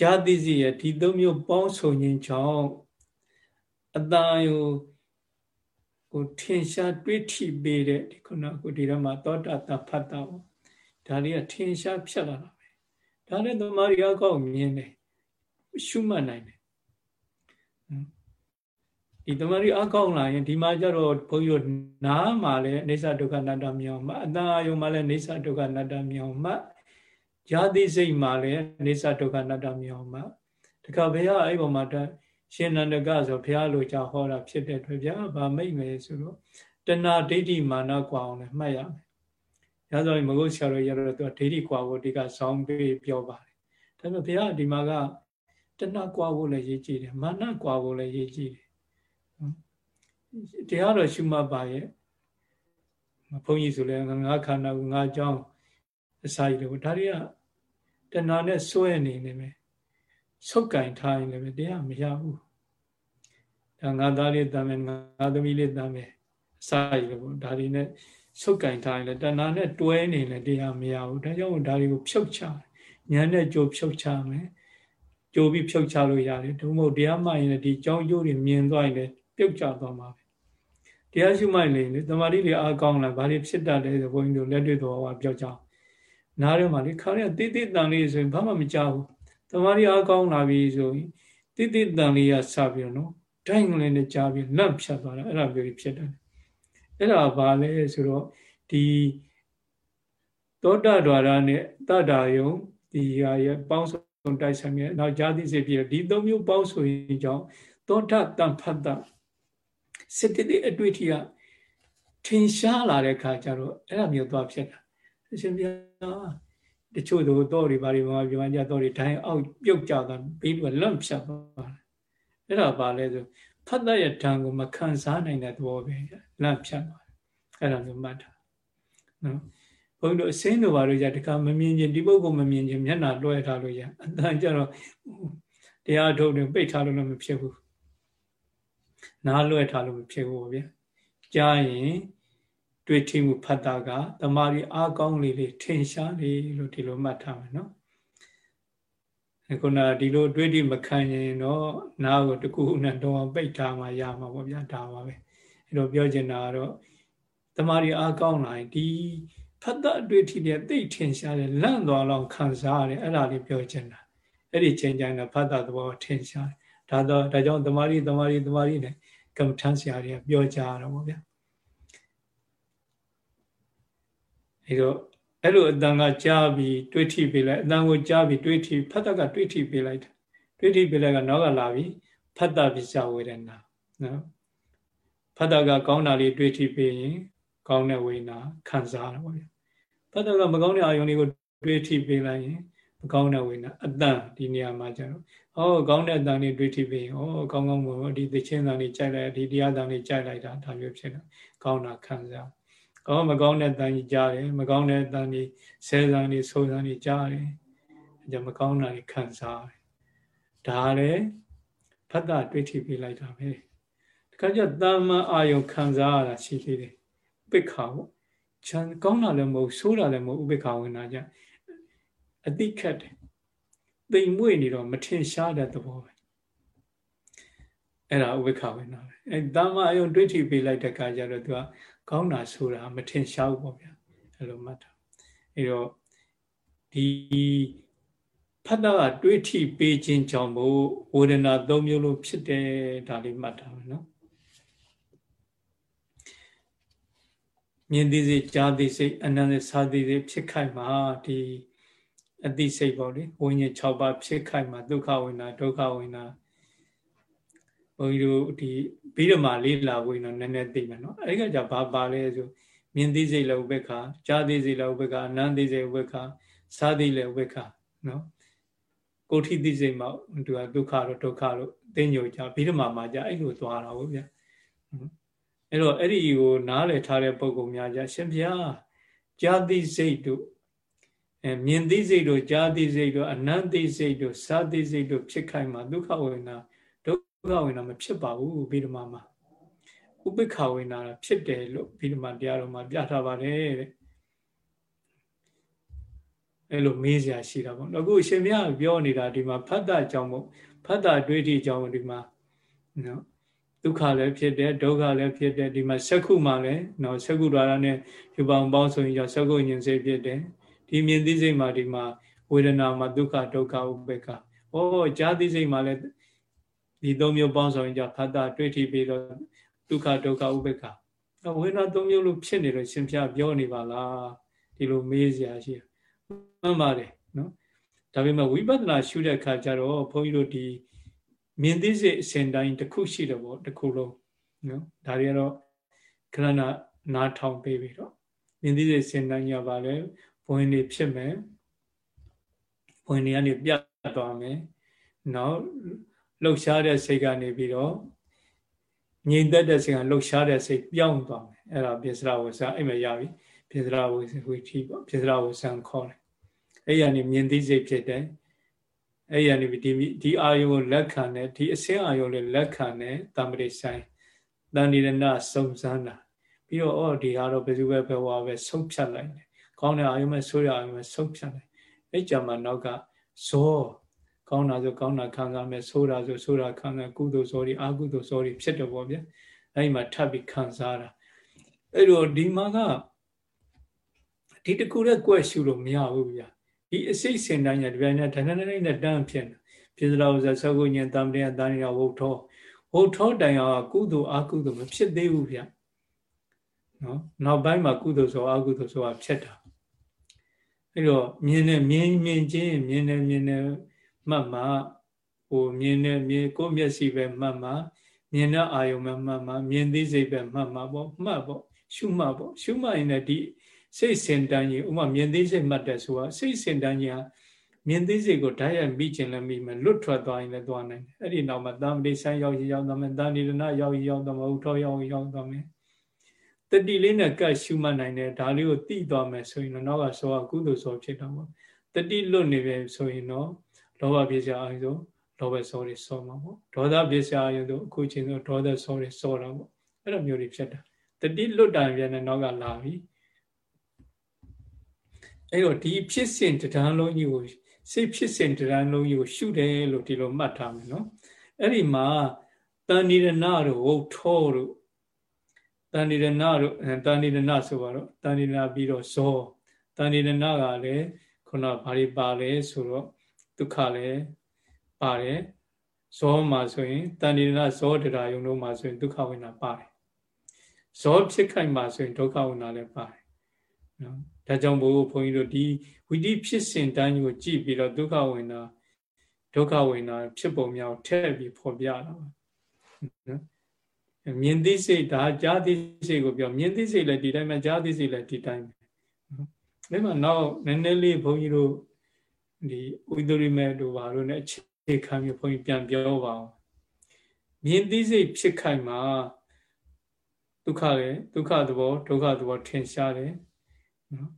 ဈာတိစီရဲ့ဒီသုံးမျိုးပေါင်းဆုံခြင်းကြောင့်အတန်ကိုဟိုထင်ရှားတွေးထိပေးတဲ့ဒီခုနကဒီရမှာသောတာတဖတ်တာပေါ့ဒါလေးကထင်ရှားဖြတ်လာတာပဲဒါနဲ့သမာဓိအကောက်မြင်တယ်ရှုမှတ်နိုင်တယ် ဒီတမာရီအကောက်လာရင်ဒီမှာကျတော့ဘုန်းကြီးတို့နားမှာလည်းအိဋ္ဌဒုက္ခနတ္တမြောင်မှအတန်အယုံမှာလည်းအိဋ္ဌဒုက္ခနတ္တမြောင်မှญาတိစိတ်မှာလည်းအိဋ္ဌဒုက္ခနတ္တမြောင်မှတခါဘုရားအဲ့ပေါ်မှာရှင်နန္ဒကဆိုဘုရားလိုကြောင့်ဟောတာဖြစ်တဲ့အတွက်ဗျာဗာမိတ်မယ်ဆိုတော့တဏှာဒိဋ္ဌိမာနကွာအောင်လည်းမှတ်ရမယ်ရသော်မကုတ်ဆရာတော်ရတော့သူကဒိဋ္ဌိကွာဖို့ဒီကဇောင်းပေးပြောပါတယ်ဒါပေမဲ့ဘုရားဒီမှာက တဏှာကွာဖို့လည်းရေးကြည့်တယ်မာနကွာဖို့လည်းရေးကြည့်တယ်တရားတော်ရှုမှတ်ပါရဲ့ဘုန်းကြီးဆိုလည်းငါခန္ဓာကိုငါကြောင်းအစာရည်လို့ဒါတွေကတဏှာနဲ့စွဲနေနေမယ်ဆုပ်ကင်ထားရင်လည်းတရားမရဘူးဒါငါသားလေးတမ်းမယ်ငါသမီးလေးတမ်းမယ်အစာရည်လို့ဒါတွေနဲ့ဆုပ်ကင်ထားရင်လည်းတဏှာနဲ့တွဲနေလည်းတရားမရဘူးဒါကြောင့်ဒါတွေကိုဖြုတ်ချဉာဏ်နဲ့ကြိုဖြုတ်ချမယ် ကြိုပြီးဖြုတ်ချလို့ရတယ်ဒုမဟုတ်တရားမှရင်လည်းဒီကြောင်းကျိုးတွေမြင်သွားရင်လည်းပြုတ်ကျသွားမှာပဲတရားရှုမှတ်လေတမာတိတွေအားကောင်းလာဘာတွေဖြစ်တတ်လဲဆိုဘုန်းကြီးတို့လက်တွေ့တော်ကပြောကြအောင်နားထဲမှာလေခါရတိတိတန်လေးဆိုရင်ဘာမှမကြောက်ဘူးတမာတိအားကောင်းလာပြီဆိုရင်တိတိတန်လေးရစပြီးတော့နော်တိုင်းကလေးနဲ့ကြားပြီးလန့်ဖြတ်သွားတာအဲ့ဒါမျိုးကြီးဖြစ်တယ်အဲ့ဒါဘာလဲဆိုတော့ဒီသောတာဒွါရနဲ့တတ္တာယုံဒီဟာရဲ့ပေါင်းစုံ တိုက်ဆိုင်မြဲနောက်ဂျာတိစေပြဒီသုံးမျိုးပေါင်းဆိုရင်ကြောင့်သောထတံဖတ်တာစိတ်တည်းအတွေ့အထိကထင်ရှားလာတဲ့ခါကျတော့အဲ့ဒါမျိုးသွားဖြစ်တာအရှင်ပြတချို့တို့တော့တွေဘာတွေဘာပြောကြတော့တွေဒိုင်းအောက်ပြုတ်ကြတာပြီးတော့လွန့်ဖြတ်သွားတယ်အဲ့ဒါပါလဲဆိုဖတ်တဲ့ဓာန်ကိုမခံစားနိုင်တဲ့သဘောပဲလန့်ဖြတ်သွားတယ်အဲ့ဒါမျိုးမှတ်တာနော် ဘုန်းကြီးတို့အစင်းတို့ဘာလို့じゃတခါမမြင်ချင်းဒီပုဂ္ဂိုလ်မမြင်ချင်းမျက်နှာလွှဲထားလို့ရအတန်ကြတော့တရားထုတ်တယ်ပိတ်ထားလို့လည်းမဖြစ်ဘူးနားလွဲထားလို့မဖြစ်ဘူးဗျာကြားရင်တွေ့ထိမှုဖတ်တာကတမာရီအားကောင်းလေးလေးထင်ရှားလေးလို့ဒီလိုမှတ်ထားမယ်နော်ခုနဒီလိုတွေးတိမခံရင်တော့နားကိုတကူနဲ့တော့ပိတ်ထားမှရမှာပေါ့ဗျာဒါပါပဲအဲ့တော့ပြောချင်တာကတော့တမာရီအားကောင်းလာရင်ဒီ ဖတ်တဲ့အတွေ့အထိတွေသိထင်ရှားတယ်လန့်သွားလောက်ခံစားရတယ်အဲ့ဒါလေးပြောချင်တာအဲ့ဒီချိန်တိုင်းကဖတ်တာသဘောထင်ရှားတယ်ဒါတော့ဒါကြောင့်တမာရီတမာရီတမာရီနဲ့ကမ္မထမ်းဆရာတွေကပြောကြရတော့ဗောဗျာအဲတော့အဲ့လိုအတန်ကကြားပြီးတွေးထိပေးလိုက်အတန်ကိုကြားပြီးတွေးထိဖတ်တာကတွေးထိပေးလိုက်တယ်တွေးထိပေးလိုက်ကနောက်ကလာပြီးဖတ်တာပစ္စဝေဒနာနော်ဖတ်တာကကောင်းတာလေးတွေးထိပေးရင်ကောင်းတဲ့ဝေဒနာခံစားရပါဗျာ ဖတ်တာကမကောင်းတဲ့အာယုန်လေးကိုတွေးထိပေးလိုက်ရင်မကောင်းတဲ့ဝေဒနာအတန်ဒီနေရာမှာကျတော့ဟောကောင်းတဲ့အတန်လေးတွေးထိပေးရင်ဟောကောင်းကောင်းမို့ဒီသချင်းတန်လေးကြိုက်လိုက်ဒီတရားတန်လေးကြိုက်လိုက်တာဒါမျိုးဖြစ်တယ်ကောင်းတာခံစားကောင်းမကောင်းတဲ့တန်ကြီးကြားတယ်မကောင်းတဲ့တန်ကြီးဆဲတန်ကြီးဆိုးတန်ကြီးကြားတယ်အဲကြောင့်မကောင်းတာကြီးခံစားတယ်ဒါလည်းဖတ်တာတွေးထိပေးလိုက်တာပဲတခါကျတာမန်အာယုခံစားရတာရှိသေးတယ်ပိခါပေါ့ ချမ်းကောင်းတာလည်းမဟုတ်ဆိုးတာလည်းမဟုတ်ဥပိခါဝင်တာကြအတိခတ်တယ်တိမ်မွေ့နေတော့မထင်ရှားတဲ့သဘောပဲအဲ့ဒါဥပိခါဝင်တာပဲအဲတာမန်အာယုတွေးထိပေးလိုက်တဲ့အခါကျတော့သူကကောင်းတာဆိုတာမထင်ရှားဘူးပေါ့ဗျာအဲ့လိုမှတ်တာအဲ့တော့ဒီဖတ်တာကတွေးထိပေးခြင်းကြောင့်မို့ဝေဒနာ၃မျိုးလို့ဖြစ်တယ်ဒါလေးမှတ်တာပဲနော် မြင်သိစိတ်ကြားသိစိတ်အနန္တစားသိစိတ်ဖြစ်ခိုက်မှာဒီအတိစိတ်ပေါ့လေဝိညာဉ်6ပါးဖြစ်ခိုက်မှာဒုက္ခဝိညာဒုက္ခဝိညာဘုန်းကြီးတို့ဒီဗိဓမာလေးလာဝိညာနည်းနည်းသိမယ်နော်အဲဒီကကြဘာပါလဲဆိုမြင်သိစိတ်လည်းဥပ္ပခာကြားသိစိတ်လည်းဥပ္ပခာအနန္တစိတ်ဥပ္ပခာစားသိလည်းဥပ္ပခာနော်ကိုဋ္ဌိသိစိတ်မှာသူကဒုက္ခတော့ဒုက္ခလို့သိညိုကြဗိဓမာမှာကြအဲ့လိုသွားတာပေါ့ဗျာ အဲ့တော့အဲ့ဒီကိုနားလည်ထားတဲ့ပုံကုများကြရှင်ဗျာကြာတိစိတ်တို့အဲမြင်သိစိတ်တို့ကြာတိစိတ်တို့အနန္တိစိတ်တို့စာတိစိတ်တို့ဖြစ်ခိုင်းမှာဒုက္ခဝေဒနာဒုက္ခဝေဒနာမဖြစ်ပါဘူးဗိဓမာမှာဥပိ္ပခဝေဒနာဖြစ်တယ်လို့ဗိဓမာတရားတော်မှာပြထားပါတယ်တဲ့အဲ့လိုမေးစရာရှိတာပေါ့အခုရှင်မြတ်ပြောနေတာဒီမှာဖတ်တာကြောင့်မို့ဖတ်တာတွေးတိကြောင့်ဒီမှာနော် ဒုက္ခလည်းဖြစ်တယ်ဒုက္ခလည်းဖြစ်တယ်ဒီမှာစက္ခုမှလည်းနော်စက္ခု द्वार နဲ့ယူပေါင်းပေါင်းဆိုရင်ကြောင့်စက္ခုညင်စေဖြစ်တယ်ဒီမြင်သိစိတ်မှာဒီမှာဝေဒနာမှာဒုက္ခဒုက္ခဥပေက္ခဩဈာတိစိတ်မှာလည်းဒီသုံးမျိုးပေါင်းဆိုရင်ကြောင့်ဖတ်တာတွေ့ထိပြီးတော့ဒုက္ခဒုက္ခဥပေက္ခဝေဒနာသုံးမျိုးလို့ဖြစ်နေလို့ရှင်ဖျားပြောနေပါလားဒီလိုမေးစရာရှိမှန်ပါတယ်နော်ဒါပေမဲ့ဝိပဿနာရှုတဲ့အခါကျတော့ဘုန်းကြီးတို့ဒီ မြင်သိစိတ်အစဉ်တိုင်းတစ်ခုရှိတယ်ပေါ့တစ်ခုလုံးနော်ဒါတွေကတော့ခရဏနားထောင်ပေးပြီးတော့မြင်သိစိတ်အစဉ်တိုင်းရပါလဲဘဝင်တွေဖြစ်မယ်ဘဝင်တွေကနေပြတ်သွားမယ်နောက်လှုပ်ရှားတဲ့စိတ်ကနေပြီးတော့ငြိမ်သက်တဲ့စိတ်ကလှုပ်ရှားတဲ့စိတ်ပြောင်းသွားမယ်အဲ့ဒါပိစရဝဆံအဲ့မှာရပြီပိစရဝဝိထိပေါ့ပိစရဝဆံခေါ်တယ်အဲ့ရနေမြင်သိစိတ်ဖြစ်တယ် အဲ့ရနေဒီဒီအာယုကိုလက်ခံတယ်ဒီအစင်းအာယုလေးလက်ခံတယ်တမ္ပရိဆိုင်တန်ဒီရဏစုံစမ်းတာပြီးတော့အော်ဒီဟာတော့ဘယ်သူပဲဘဝပဲဆုံးဖြတ်လိုက်တယ်ကောင်းတဲ့အာယုမဲ့ဆိုးတဲ့အာယုမဲ့ဆုံးဖြတ်လိုက်အဲ့ကြမှာနောက်ကဇောကောင်းတာဆိုကောင်းတာခံစားမယ်ဆိုးတာဆိုဆိုးတာခံစားကုသိုလ်ဇောတွေအကုသိုလ်ဇောတွေဖြစ်တယ်ပေါ့ဗျာအဲ့ဒီမှာထပ်ပြီးခံစားတာအဲ့တော့ဒီမှာကဒီတကူတဲ့ကွက်ရှုလို့မရဘူးဗျာ ဒီအစိတ်စင်တိုင်းညာဒီပိုင်းနဲ့ဒဏ္ဍနဲ့နဲ့တန်းဖြစ်နေဖြစ်သလားဥစ္စာသောကုညင်တံပရိယတန်ရဝုထောဝုထောတိုင်အောင်ကုသိုလ်အကုသိုလ်မဖြစ်သေးဘူးဗျနော်နောက်ပိုင်းမှာကုသိုလ်ဆိုအကုသိုလ်ဆိုတာဖြစ်တာအဲ့တော့မြင်နေမြင်မြင်ချင်းမြင်နေမြင်နေမှတ်မှဟိုမြင်နေမြင်ကိုမျက်စိပဲမှတ်မှမြင်တဲ့အာယုံပဲမှတ်မှမြင်သိစိတ်ပဲမှတ်မှပေါ့မှတ်ပေါ့ရှုမှတ်ပေါ့ရှုမှတ်ရင်လည်းဒီ စိတ်စင်တန်းကြီးဥမာမြင်သိစိတ်မှတ်တယ်ဆိုတာစိတ်စင်တန်းကြီးဟာမြင်သိစိတ်ကိုဓာတ်ရိုက်မိခြင်းလည်းမိမယ်လွတ်ထွက်သွားရင်လည်းသွားနိုင်တယ်အဲ့ဒီနောက်မှာတမ္ပတိဆိုင်ရောက်ရောက်သွားမယ်တဏိရဏရောက်ရောက်သွားမယ်ဥထောရောက်ရောက်သွားမယ်တတိလေးနဲ့ကတ်ရှုမှတ်နိုင်တယ်ဒါလေးကိုတိသွားမယ်ဆိုရင်တော့နောက်ကစောကုသိုလ်စောဖြစ်တော့ပေါ့တတိလွတ်နေပြီဆိုရင်တော့လောဘပြည့်စရာအရင်လောဘစောတွေစောမှာပေါ့ဒေါသပြည့်စရာအရင်ဆိုအခုချင်းဆိုဒေါသစောတွေစောတာပေါ့အဲ့လိုမျိုးတွေဖြစ်တာတတိလွတ်တိုင်ပြန်တဲ့နောက်ကလာပြီ အဲ့တော့ဒီဖြစ်စဉ်တဏှာလုံးကြီးကိုစိတ်ဖြစ်စဉ်တရားလုံးကြီးကိုရှုတယ်လို့ဒီလိုမှတ်ထားမယ်နော်အဲ့ဒီမှာတဏိရဏတို့ဝုတ်ထောတို့တဏိရဏတို့တဏိရဏဆိုတော့တဏိရဏပြီးတော့ဇောတဏိရဏကလည်းခုနဘာတွေပါလဲဆိုတော့ဒုက္ခလည်းပါတယ်ဇောမှာဆိုရင်တဏိရဏဇောတရားယုံတို့မှာဆိုရင်ဒုက္ခဝိနာပါတယ်ဇောဖြစ်ခိုက်မှာဆိုရင်ဒုက္ခဝိနာလည်းပါတယ်နော် ဒါကြောင့်ဘုန်းကြီးတို့ဒီဝိတိဖြစ်စဉ်တိုင်းကိုကြည့်ပြီးတော့ဒုက္ခဝိနာဒုက္ခဝိနာဖြစ်ပုံများထည့်ပြီးဖော်ပြတာပါနော်မြင်သိစိတ်ဒါကြားသိစိတ်ကိုပြောမြင်သိစိတ်လည်းဒီတိုင်းပဲကြားသိစိတ်လည်းဒီတိုင်းပဲဒါမှနောက်နည်းနည်းလေးဘုန်းကြီးတို့ဒီဝိသုရိမေတို့ဘာလို့ ਨੇ အခြေခံမျိုးဘုန်းကြီးပြန်ပြောပါအောင်မြင်သိစိတ်ဖြစ်ခိုင်မှာဒုက္ခရဲ့ဒုက္ခသဘောဒုက္ခသဘောထင်ရှားတယ် နော်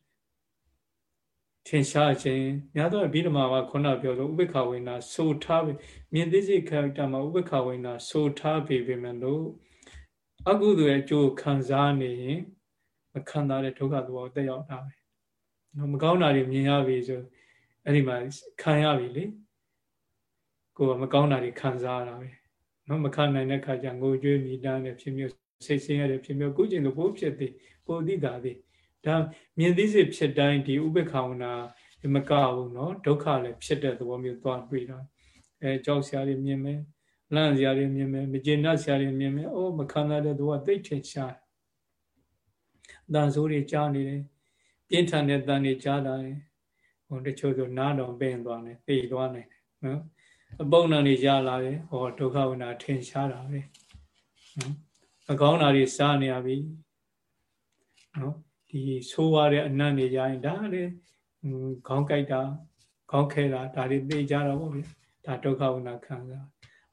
ထင်ရှားခြင်းများသောဗိဓမာကခုနပြောလို့ဥပိ္ပခဝိနာဆိုထားပြီမြင်သိစိတ်ခရတာမှာဥပိ္ပခဝိနာဆိုထားပြီပဲမလို့အကုသိုလ်ရဲ့အကျိုးခံစားနေရင်မခံစားတဲ့ဒုက္ခသဘောတက်ရောက်တာပဲနော်မကောင်းတာတွေမြင်ရပြီဆိုအဲ့ဒီမှာခံရပြီလေကိုယ်ကမကောင်းတာတွေခံစားရတာပဲနော်မခံနိုင်တဲ့ခါကျငိုကြွေးမိတမ်းတဲ့ဖြစ်မျိုးစိတ်ဆင်းရဲတဲ့ဖြစ်မျိုးကုကျင်လို့ပိုးဖြစ်သည်ပိုသိတာသည် ဒါမြင်သိစေဖြစ်တိုင်းဒီဥပ္ပခာဝနာမကဘူးเนาะဒုက္ခလည်းဖြစ်တဲ့သဘောမျိုးသွားတွေ့တာအဲကြောက်စရာတွေမြင်မယ်လန့်စရာတွေမြင်မယ်မကျေနပ်စရာတွေမြင်မယ်အိုးမခံရတဲ့သူကသိထင်ရှားတန်ဆိုးတွေကြားနေတယ်ပြင်းထန်တဲ့တန်တွေကြားတာတယ်ဟိုတချို့ဆိုနားတော်ပင်သွားတယ်သိသွားနိုင်တယ်နော်အပုံဏတွေရလာတယ်ဟောဒုက္ခဝနာထင်ရှားတာပဲနော်မကောင်းတာတွေစားနေရပြီနော် ဒီဆိုးရတဲ့အနံ့တွေရရင်ဒါလည်းခေါင်းကြိုက်တာခေါင်းခဲတာဒါတွေသိကြတာပေါ့ဗျဒါဒုက္ခဝနာခံစား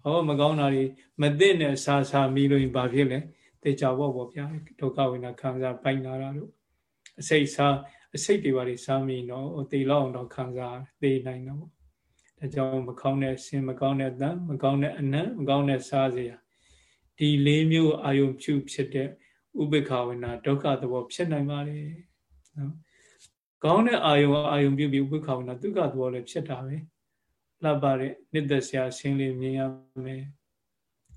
ဟောမကောင်းတာတွေမသိနဲ့ဆာဆာမိလို့ဘာဖြစ်လဲသိကြပေါ့ပေါ့ဗျာဒုက္ခဝိနာခံစားပိုင်လာတာတို့အစိတ်စားအစိတ်တွေပါတွေစားမိတော့သိလောက်အောင်တော့ခံစားသိနိုင်တော့ဒါကြောင့်မကောင်းတဲ့ဆင်မကောင်းတဲ့တန်မကောင်းတဲ့အနံ့မကောင်းတဲ့စားစရာဒီလေးမျိုးအာယုံဖြူဖြစ်တဲ့ ဥပေက္ခဝိနာဒုက္ခသဘောဖြစ်နိုင်ပါလေနော်ကောင်းတဲ့အာယုံအာယုံပြုပြီးဥပေက္ခဝိနာဒုက္ခသဘောလည်းဖြစ်တာပဲလှပတဲ့နှစ်သက်စရာဆင်းလေးမြင်ရမယ်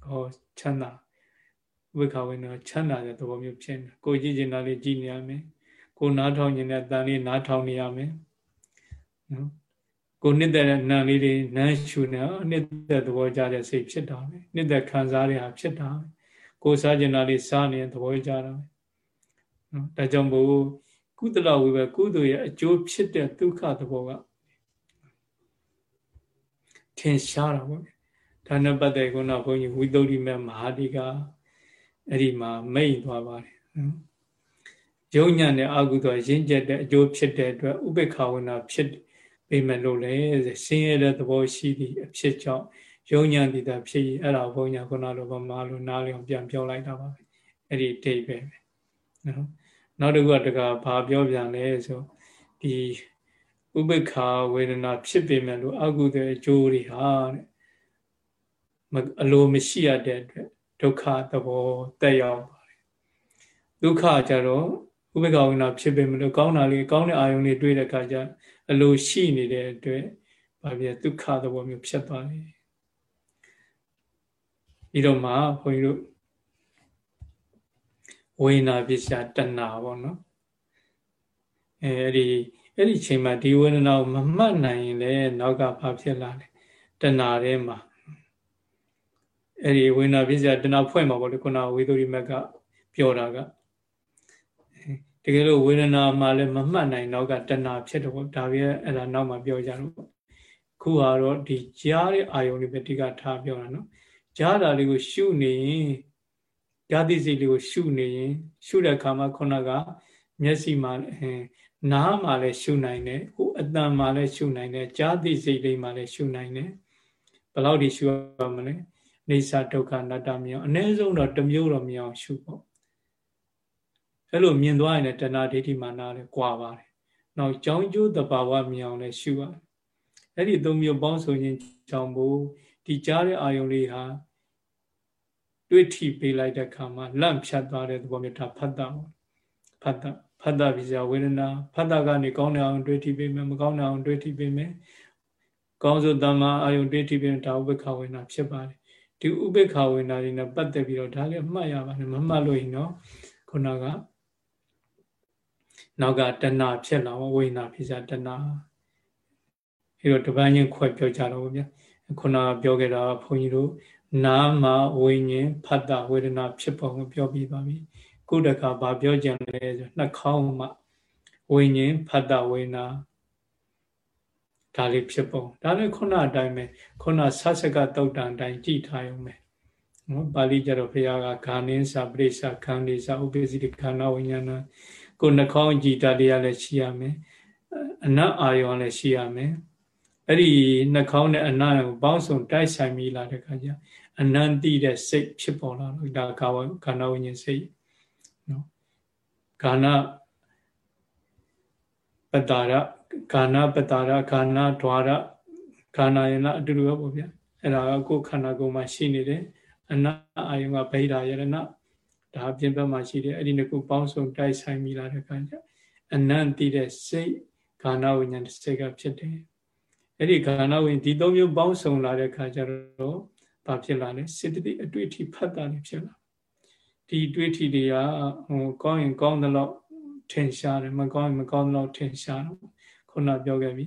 ဟောချမ်းသာဥပေက္ခဝိနာချမ်းသာတဲ့သဘောမျိုးဖြစ်နေကိုကြည့်ကျင်တာလေးကြည့်နေရမယ်ကိုနားထောင်နေတဲ့တန်လေးနားထောင်နေရမယ်နော်ကိုနှစ်သက်တဲ့နာလေးတွေနမ်းရှူနေနှစ်သက်သဘောကြတဲ့စိတ်ဖြစ်တာပဲနှစ်သက်ခံစားရတာဖြစ်တာပဲ ကိုစားကျင်တာလေးစားနေတဲ့သဘောကြတာပဲနော်ဒါကြောင့်ဘုကုသလဝိဘကုသိုလ်ရဲ့အကျိုးဖြစ်တဲ့ဒုက္ခသဘောကထင်ရှားတာပေါ့ဒါနဲ့ပတ်သက်ခုနဘုန်းကြီးဝိသုဒ္ဓိမေမဟာတိကအဲ့ဒီမှာမိတ်သွားပါတယ်နော်ယုံညံ့တဲ့အကုသိုလ်ရင့်ကျက်တဲ့အကျိုးဖြစ်တဲ့အတွက်ဥပေက္ခဝနာဖြစ်ပေမဲ့လို့လေဆင်းရဲတဲ့သဘောရှိသည့်အဖြစ်ကြောင့် ယုံညံ့တည်တာဖြစ်ရင်အဲ့ဒါဘုံညာခုနလိုဗမာလိုနားလျောင်ပြန်ပြောလိုက်တာပါပဲအဲ့ဒီဒိတ်ပဲနော်နောက်တစ်ခုကတကဘာပြောပြန်လဲဆိုဒီဥပ္ပခာဝေဒနာဖြစ်ပေမဲ့လို့အကုသိုလ်အကျိုးတွေဟာတဲ့အလိုမရှိရတဲ့အတွက်ဒုက္ခသဘောတက်ရောက်ပါတယ်ဒုက္ခကြတော့ဥပ္ပခာဝေဒနာဖြစ်ပေမဲ့လို့ကောင်းတာလေးကောင်းတဲ့အာယုန်လေးတွေ့တဲ့အခါကျအလိုရှိနေတဲ့အတွက်ဘာဖြစ်ဒုက္ခသဘောမျိုးဖြစ်သွားတယ် ပြီးတော့မှဘုန်းကြီးတို့ဝေနာပစ္စယတဏပေါ့နော်အဲအဲ့ဒီအဲ့ဒီချိန်မှာဒီဝေဒနာကိုမမှတ်နိုင်ရင်လည်းနောက်ကဘာဖြစ်လာလဲတဏထဲမှာအဲ့ဒီဝေဒနာပစ္စယတဏဖွဲ့မှာပေါ့လေခုနဝေသုရိမက်ကပြောတာကတကယ်လို့ဝေဒနာမှာလည်းမမှတ်နိုင်တော့ကတဏဖြစ်တော့ဒါပဲအဲ့ဒါနောက်မှပြောကြတော့ခုဟာတော့ဒီကြားတဲ့အာယုံလေးပဲတိကထားပြောတာနော် ကြားတာလေးကိုရှုနေရင်ဓာတိစိတ်လေးကိုရှုနေရင် ရှုတဲ့အခါမှာခုနကမျက်စိမှာနားမှာလည်းရှုနိုင်တယ်ဟိုအတန်မှာလည်းရှုနိုင်တယ်ကြားတိစိတ်လေးမှာလည်းရှုနိုင်တယ်ဘယ်လောက်ဒီရှုရမလဲနေစာဒုက္ခအနတ္တမြောင်အ ਨੇ ဆုံးတော့တစ်မျိုးတော့မအောင်ရှုပေါ့အဲ့လိုမြင်သွားရင်လည်းတဏှာဒိဋ္ဌိမာနလည်းကွာပါတယ်နောက်ကြောင်းကျိုးတဘာဝမြောင်လည်းရှုရတယ်အဲ့ဒီသုံးမျိုးပေါင်းဆိုရင်ကြောင့်ဘို့ ဒီကြားတဲ့အာယုံလေးဟာတွေ့ထိပေးလိုက်တဲ့ခါမှာလန့်ဖြတ်သွားတဲ့သဘောမျိုးဒါဖတ်တာဖတ်တာဖတ်တာပြီးစရာဝေဒနာဖတ်တာကနေကောင်းတဲ့အောင်တွေ့ထိပေးမယ်မကောင်းတဲ့အောင်တွေ့ထိပေးမယ်ကောင်းဆိုတမ္မာအာယုန်တွေ့ထိပြင်ဒါဥပ္ပခဝေနာဖြစ်ပါတယ်ဒီဥပ္ပခဝေနာတွေနဲ့ပတ်သက်ပြီးတော့ဒါလည်းမှတ်ရပါတယ်မမှတ်လို့ရင်တော့ခုနကနောက်ကတဏှာဖြစ်လာဝေနာဖြစ်စားတဏှာအဲတော့တပန်းချင်းခွဲပြောကြတော့ဗျာ ခုနကပြောခဲ့တာဘုန်းကြီးတို့နာမဝိညာဉ်ဖတ်တာဝေဒနာဖြစ်ပုံကိုပြောပြီးပါပြီခုတခါဗာပြောကြလဲဆိုနှာခေါင်းမှာဝိညာဉ်ဖတ်တာဝေဒနာဒါလေးဖြစ်ပုံဒါလည်းခုနအတိုင်းပဲခုနဆတ်စကတုတ်တန်အတိုင်းကြည်ထားရုံပဲနော်ပါဠိကျတော့ဘုရားကဂာနင်းစာပရိစ္ဆာခန္ဒီစာဥပ္ပစီခန္ဓာဝိညာဏကိုနှာခေါင်းကြည်တာတရားလည်းရှိရမယ်အနတ်အာယုံလည်းရှိရမယ် အဲ့ဒီနှာခေါင်းနဲ့အနံ့ကိုပေါင်းစုံတိုက်ဆိုင်မိလာတဲ့ခါကျအနံ့တိတဲ့စိတ်ဖြစ်ပေါ်လာလို့ဒါကာဝခန္ဓာဝိညာဉ်စိတ်နော်ကာဏပတာရကာဏပတာရကာဏဓွာရကာဏယနာအတူတူပဲပေါ့ဗျအဲ့ဒါကကိုယ်ခန္ဓာကိုယ်မှာရှိနေတယ်အနအာယုံကဗိဓာယရဏဒါအပြင်ဘက်မှာရှိတယ်အဲ့ဒီနှစ်ခုပေါင်းစုံတိုက်ဆိုင်မိလာတဲ့ခါကျအနံ့တိတဲ့စိတ်ကာဏဝိညာဉ်စိတ်ကဖြစ်တယ် အဲ့ဒီခန္ဓာဝိညာဉ်ဒီသုံးမျိုးပေါင်းစုံလာတဲ့ခါကျတော့ဘာဖြစ်လာလဲစေတသိက်အတွေ့အထိဖတ်တာနေဖြစ်လာဒီအတွေ့အထိတွေကဟိုကောင်းရင်ကောင်းသလောက်ထင်ရှားတယ်မကောင်းရင်မကောင်းသလောက်ထင်ရှားတော့ခုနပြောခဲ့ပြီ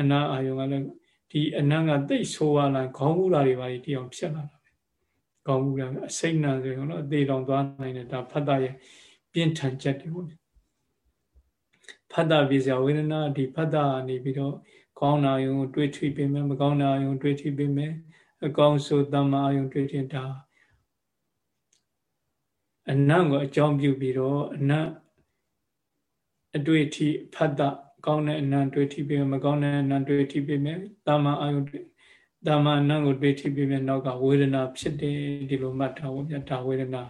အနာအာယုံကလည်းဒီအနံ့ကတိတ်ဆိုးရလာခေါင်းမူတာတွေပါဒီအောင်ဖြစ်လာတာပဲခေါင်းမူတာအစိမ့်နာဆိုရင်တော့အသေးတောင်သွားနိုင်တယ်ဒါဖတ်တာရဲ့ပြင်းထန်ချက်တွေပေါ့ဖတ်တာပြစရာဝေဒနာဒီဖတ်တာနေပြီးတော့ ကောင်းနာယုံတွေးထွေးပေးမယ်မကောင်းနာယုံတွေးထွေးပေးမယ်အကောင်းဆိုတမ္မာယုံတွေးထွေးတာအနံ့ကိုအကြောင်းပြုပြီးတော့အနံ့အတွေ့အထိဖတ်တာကောင်းတဲ့အနံတွေ့ထိပေးမကောင်းတဲ့အနံတွေ့ထိပေးမယ်တာမအာယုတွေ့တာမအနံကိုတွေ့ထိပေးမယ်နောက်ကဝေဒနာဖြစ်တယ်ဒီလိုမှတ်ထားဖို့ပြဒါဝေဒနာ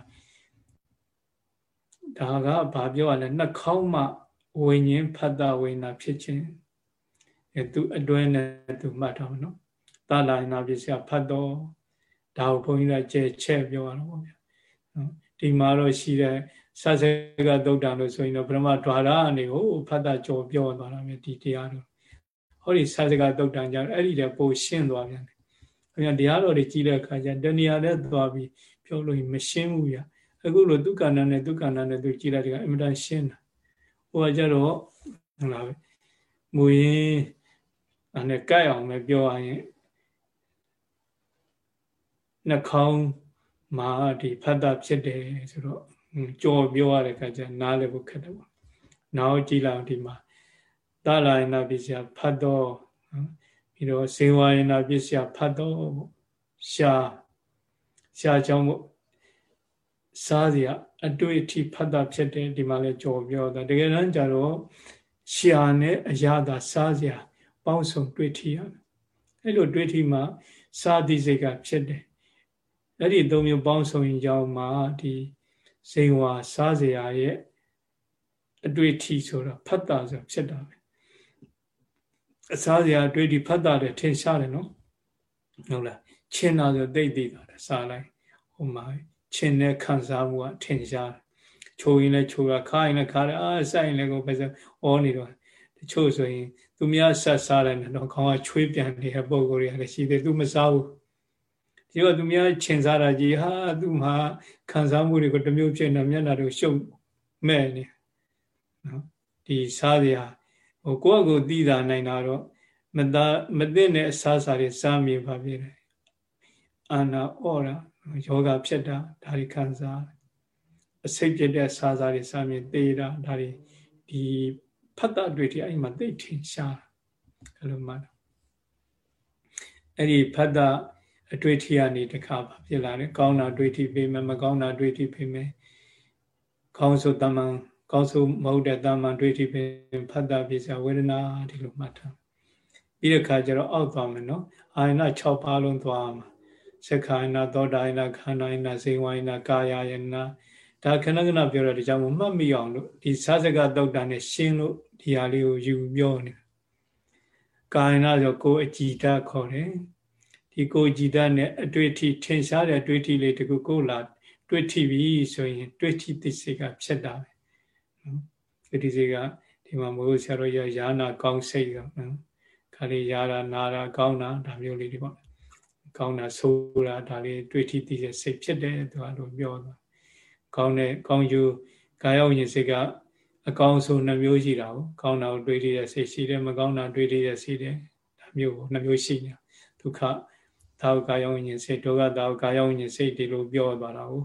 ဒါကဘာပြောရလဲနှာခေါင်းမှာဝိညာဉ်ဖတ်တာဝေဒနာဖြစ်ခြင်း အဲသူအတွင်းနဲ့သူမှတ်ထားမှာနော်တာလာနာပစ္စယဖတ်တော့ဒါကိုဘုန်းကြီးကကျဲချက်ပြောရတော့ဗျာနော်ဒီမှာတော့ရှိတဲ့ဆဆကသုတ်တံလို့ဆိုရင်တော့ဗြဟ္မဒွါရအနေကိုဖတ်တာကြော်ပြောသွားတာမြဒီတရားတို့ဟောဒီဆဆကသုတ်တံကြအဲ့ဒီတည်းပိုရှင်းသွားပြန်တယ်ခင်ဗျာတရားတော်တွေကြီးတဲ့အခါကျတဏှာနဲ့သွားပြီးပြောလို့မရှင်းဘူးဗျအခုလိုဒုက္ခနာနဲ့ဒုက္ခနာနဲ့သူကြီးလိုက်တဲ့အင်မတန်ရှင်းတာဟိုကကြတော့ဟုတ်လားပဲမူရင် အဲ့ကြိုက်အောင်ပဲပြောရရင်နှာခေါင်းမှာဒီဖတ်တာဖြစ်တယ်ဆိုတော့ကြော်ပြောရတဲ့အခါကျနားလည်းဖို့ခက်တယ်ပေါ့နောက်ကြည့်လိုက်ဒီမှာသလာယနာပစ္စယဖတ်တော့ပြီးတော့ဇေဝယနာပစ္စယဖတ်တော့ရှာရှာကြောင့်စားစရာအတွေ့အထိဖတ်တာဖြစ်တယ်ဒီမှာလည်းကြော်ပြောတာတကယ်တမ်းကျတော့ရှာနဲ့အရာသာစားစရာ ပေါင်းစုံတွေ့ထိရမယ်အဲ့လိုတွေ့ထိမှစားသည့်စိတ်ကဖြစ်တယ်အဲ့ဒီသုံးမျိုးပေါင်းစုံရင်ကြောင့်မှဒီဇိဝါစားစရာရဲ့အတွေ့အထိဆိုတော့ဖတ်တာဆိုဖြစ်တာပဲအစားစရာအတွေ့အထိဖတ်တာတယ်ထင်ရှားတယ်နော်ဟုတ်လားချင်းတာဆိုသိသိတာစားလိုက်ဟိုမှာချင်းတဲ့ခံစားမှုကထင်ရှားချိုးရင်လည်းချိုးတာခါရင်လည်းခါတယ်အာစိုက်ရင်လည်းကိုပဲဆိုဩနေတော့တချို့ဆိုရင် သူများဆက်စားတယ်တော့ခေါင်းကချွေးပြန်နေတဲ့ပုံကိုယ်တွေကလည်းရှိတယ်သူမစားဘူးဒီတော့သူများခြင်စားတာကြီးဟာသူ့မှာခံစားမှုတွေကိုတမျိုးဖြစ်နေမျက်နှာတွေကိုရှုပ်မဲ့နေနော်ဒီစားစရာဟိုကိုယ့်အကိုသိတာနိုင်တာတော့မသာမသိတဲ့အစားအစာတွေစားမြင်ပါပြီလေအာနာဩရာယောဂဖြစ်တာဒါတွေခံစားအစိတ်ပြတဲ့စားစားတွေစားမြင်သေးတာဒါတွေဒီ ဖတ်တာတွေဒီအဲ့မှာသိထင်ရှားအဲ့လိုမှအဲ့ဒီဖတ်တာအတွေ့အထိကနေတခါပါဖြစ်လာတယ်ကောင်းတာတွေ့ထိပေးမယ်မကောင်းတာတွေ့ထိပေးမယ်ကောင်းဆိုတမန်ကောင်းဆိုမဟုတ်တဲ့တမန်တွေ့ထိပေးဖတ်တာပြစဝေဒနာဒီလိုမှတ်ထားပြီးတဲ့ခါကျတော့အောက်သွားမယ်နော်အာယနာ6ပါးလုံးသွားမှာစက္ခာယနာသောတာယနာခန္ဓာယနာစေဝယနာကာယယနာ ဒါခဏခဏပြောတော့ဒီကြောင့်မှတ်မိအောင်လို့ဒီစာစကတုတ်တန်နဲ့ရှင်းလို့ဒီဟာလေးကိုယူပြောနေကာယနာဆိုကိုယ်အကြည်ဓာတ်ခေါ်တယ်ဒီကိုကြည်တတ်နဲ့အတွေ့အထိထင်ရှားတဲ့အတွေ့အထိလေးတကူကိုလာတွေ့ထိပြီဆိုရင် တွေ့ထိသိစိတ်ကဖြစ်တာပဲနော်ဒီစိတ်ကဒီမှာမိုးဆရာတော်ရယာနာကောင်းစိတ်ကနော်ခါလေးရတာနာတာကောင်းတာဒါမျိုးလေးတွေပေါ့ကောင်းတာဆိုးတာဒါလေးတွေ့ထိသိတဲ့စိတ်ဖြစ်တယ်သူကလို့ပြောတာ ကောင်းတဲ့ကောင်းယူကာယဝိညာဉ်စိတ်ကအကောင်းဆုံးနှမျိုးရှိတာကိုကောင်းတာကိုတွေးထိတဲ့စိတ်ရှိတယ်မကောင်းတာတွေးထိတဲ့စိတ်တယ်ဒါမျိုးကိုနှမျိုးရှိနေဒုက္ခသာဝကာယဝိညာဉ်စိတ်ဒုက္ခသာဝကာယဝိညာဉ်စိတ်ဒီလိုပြောသွားတာကို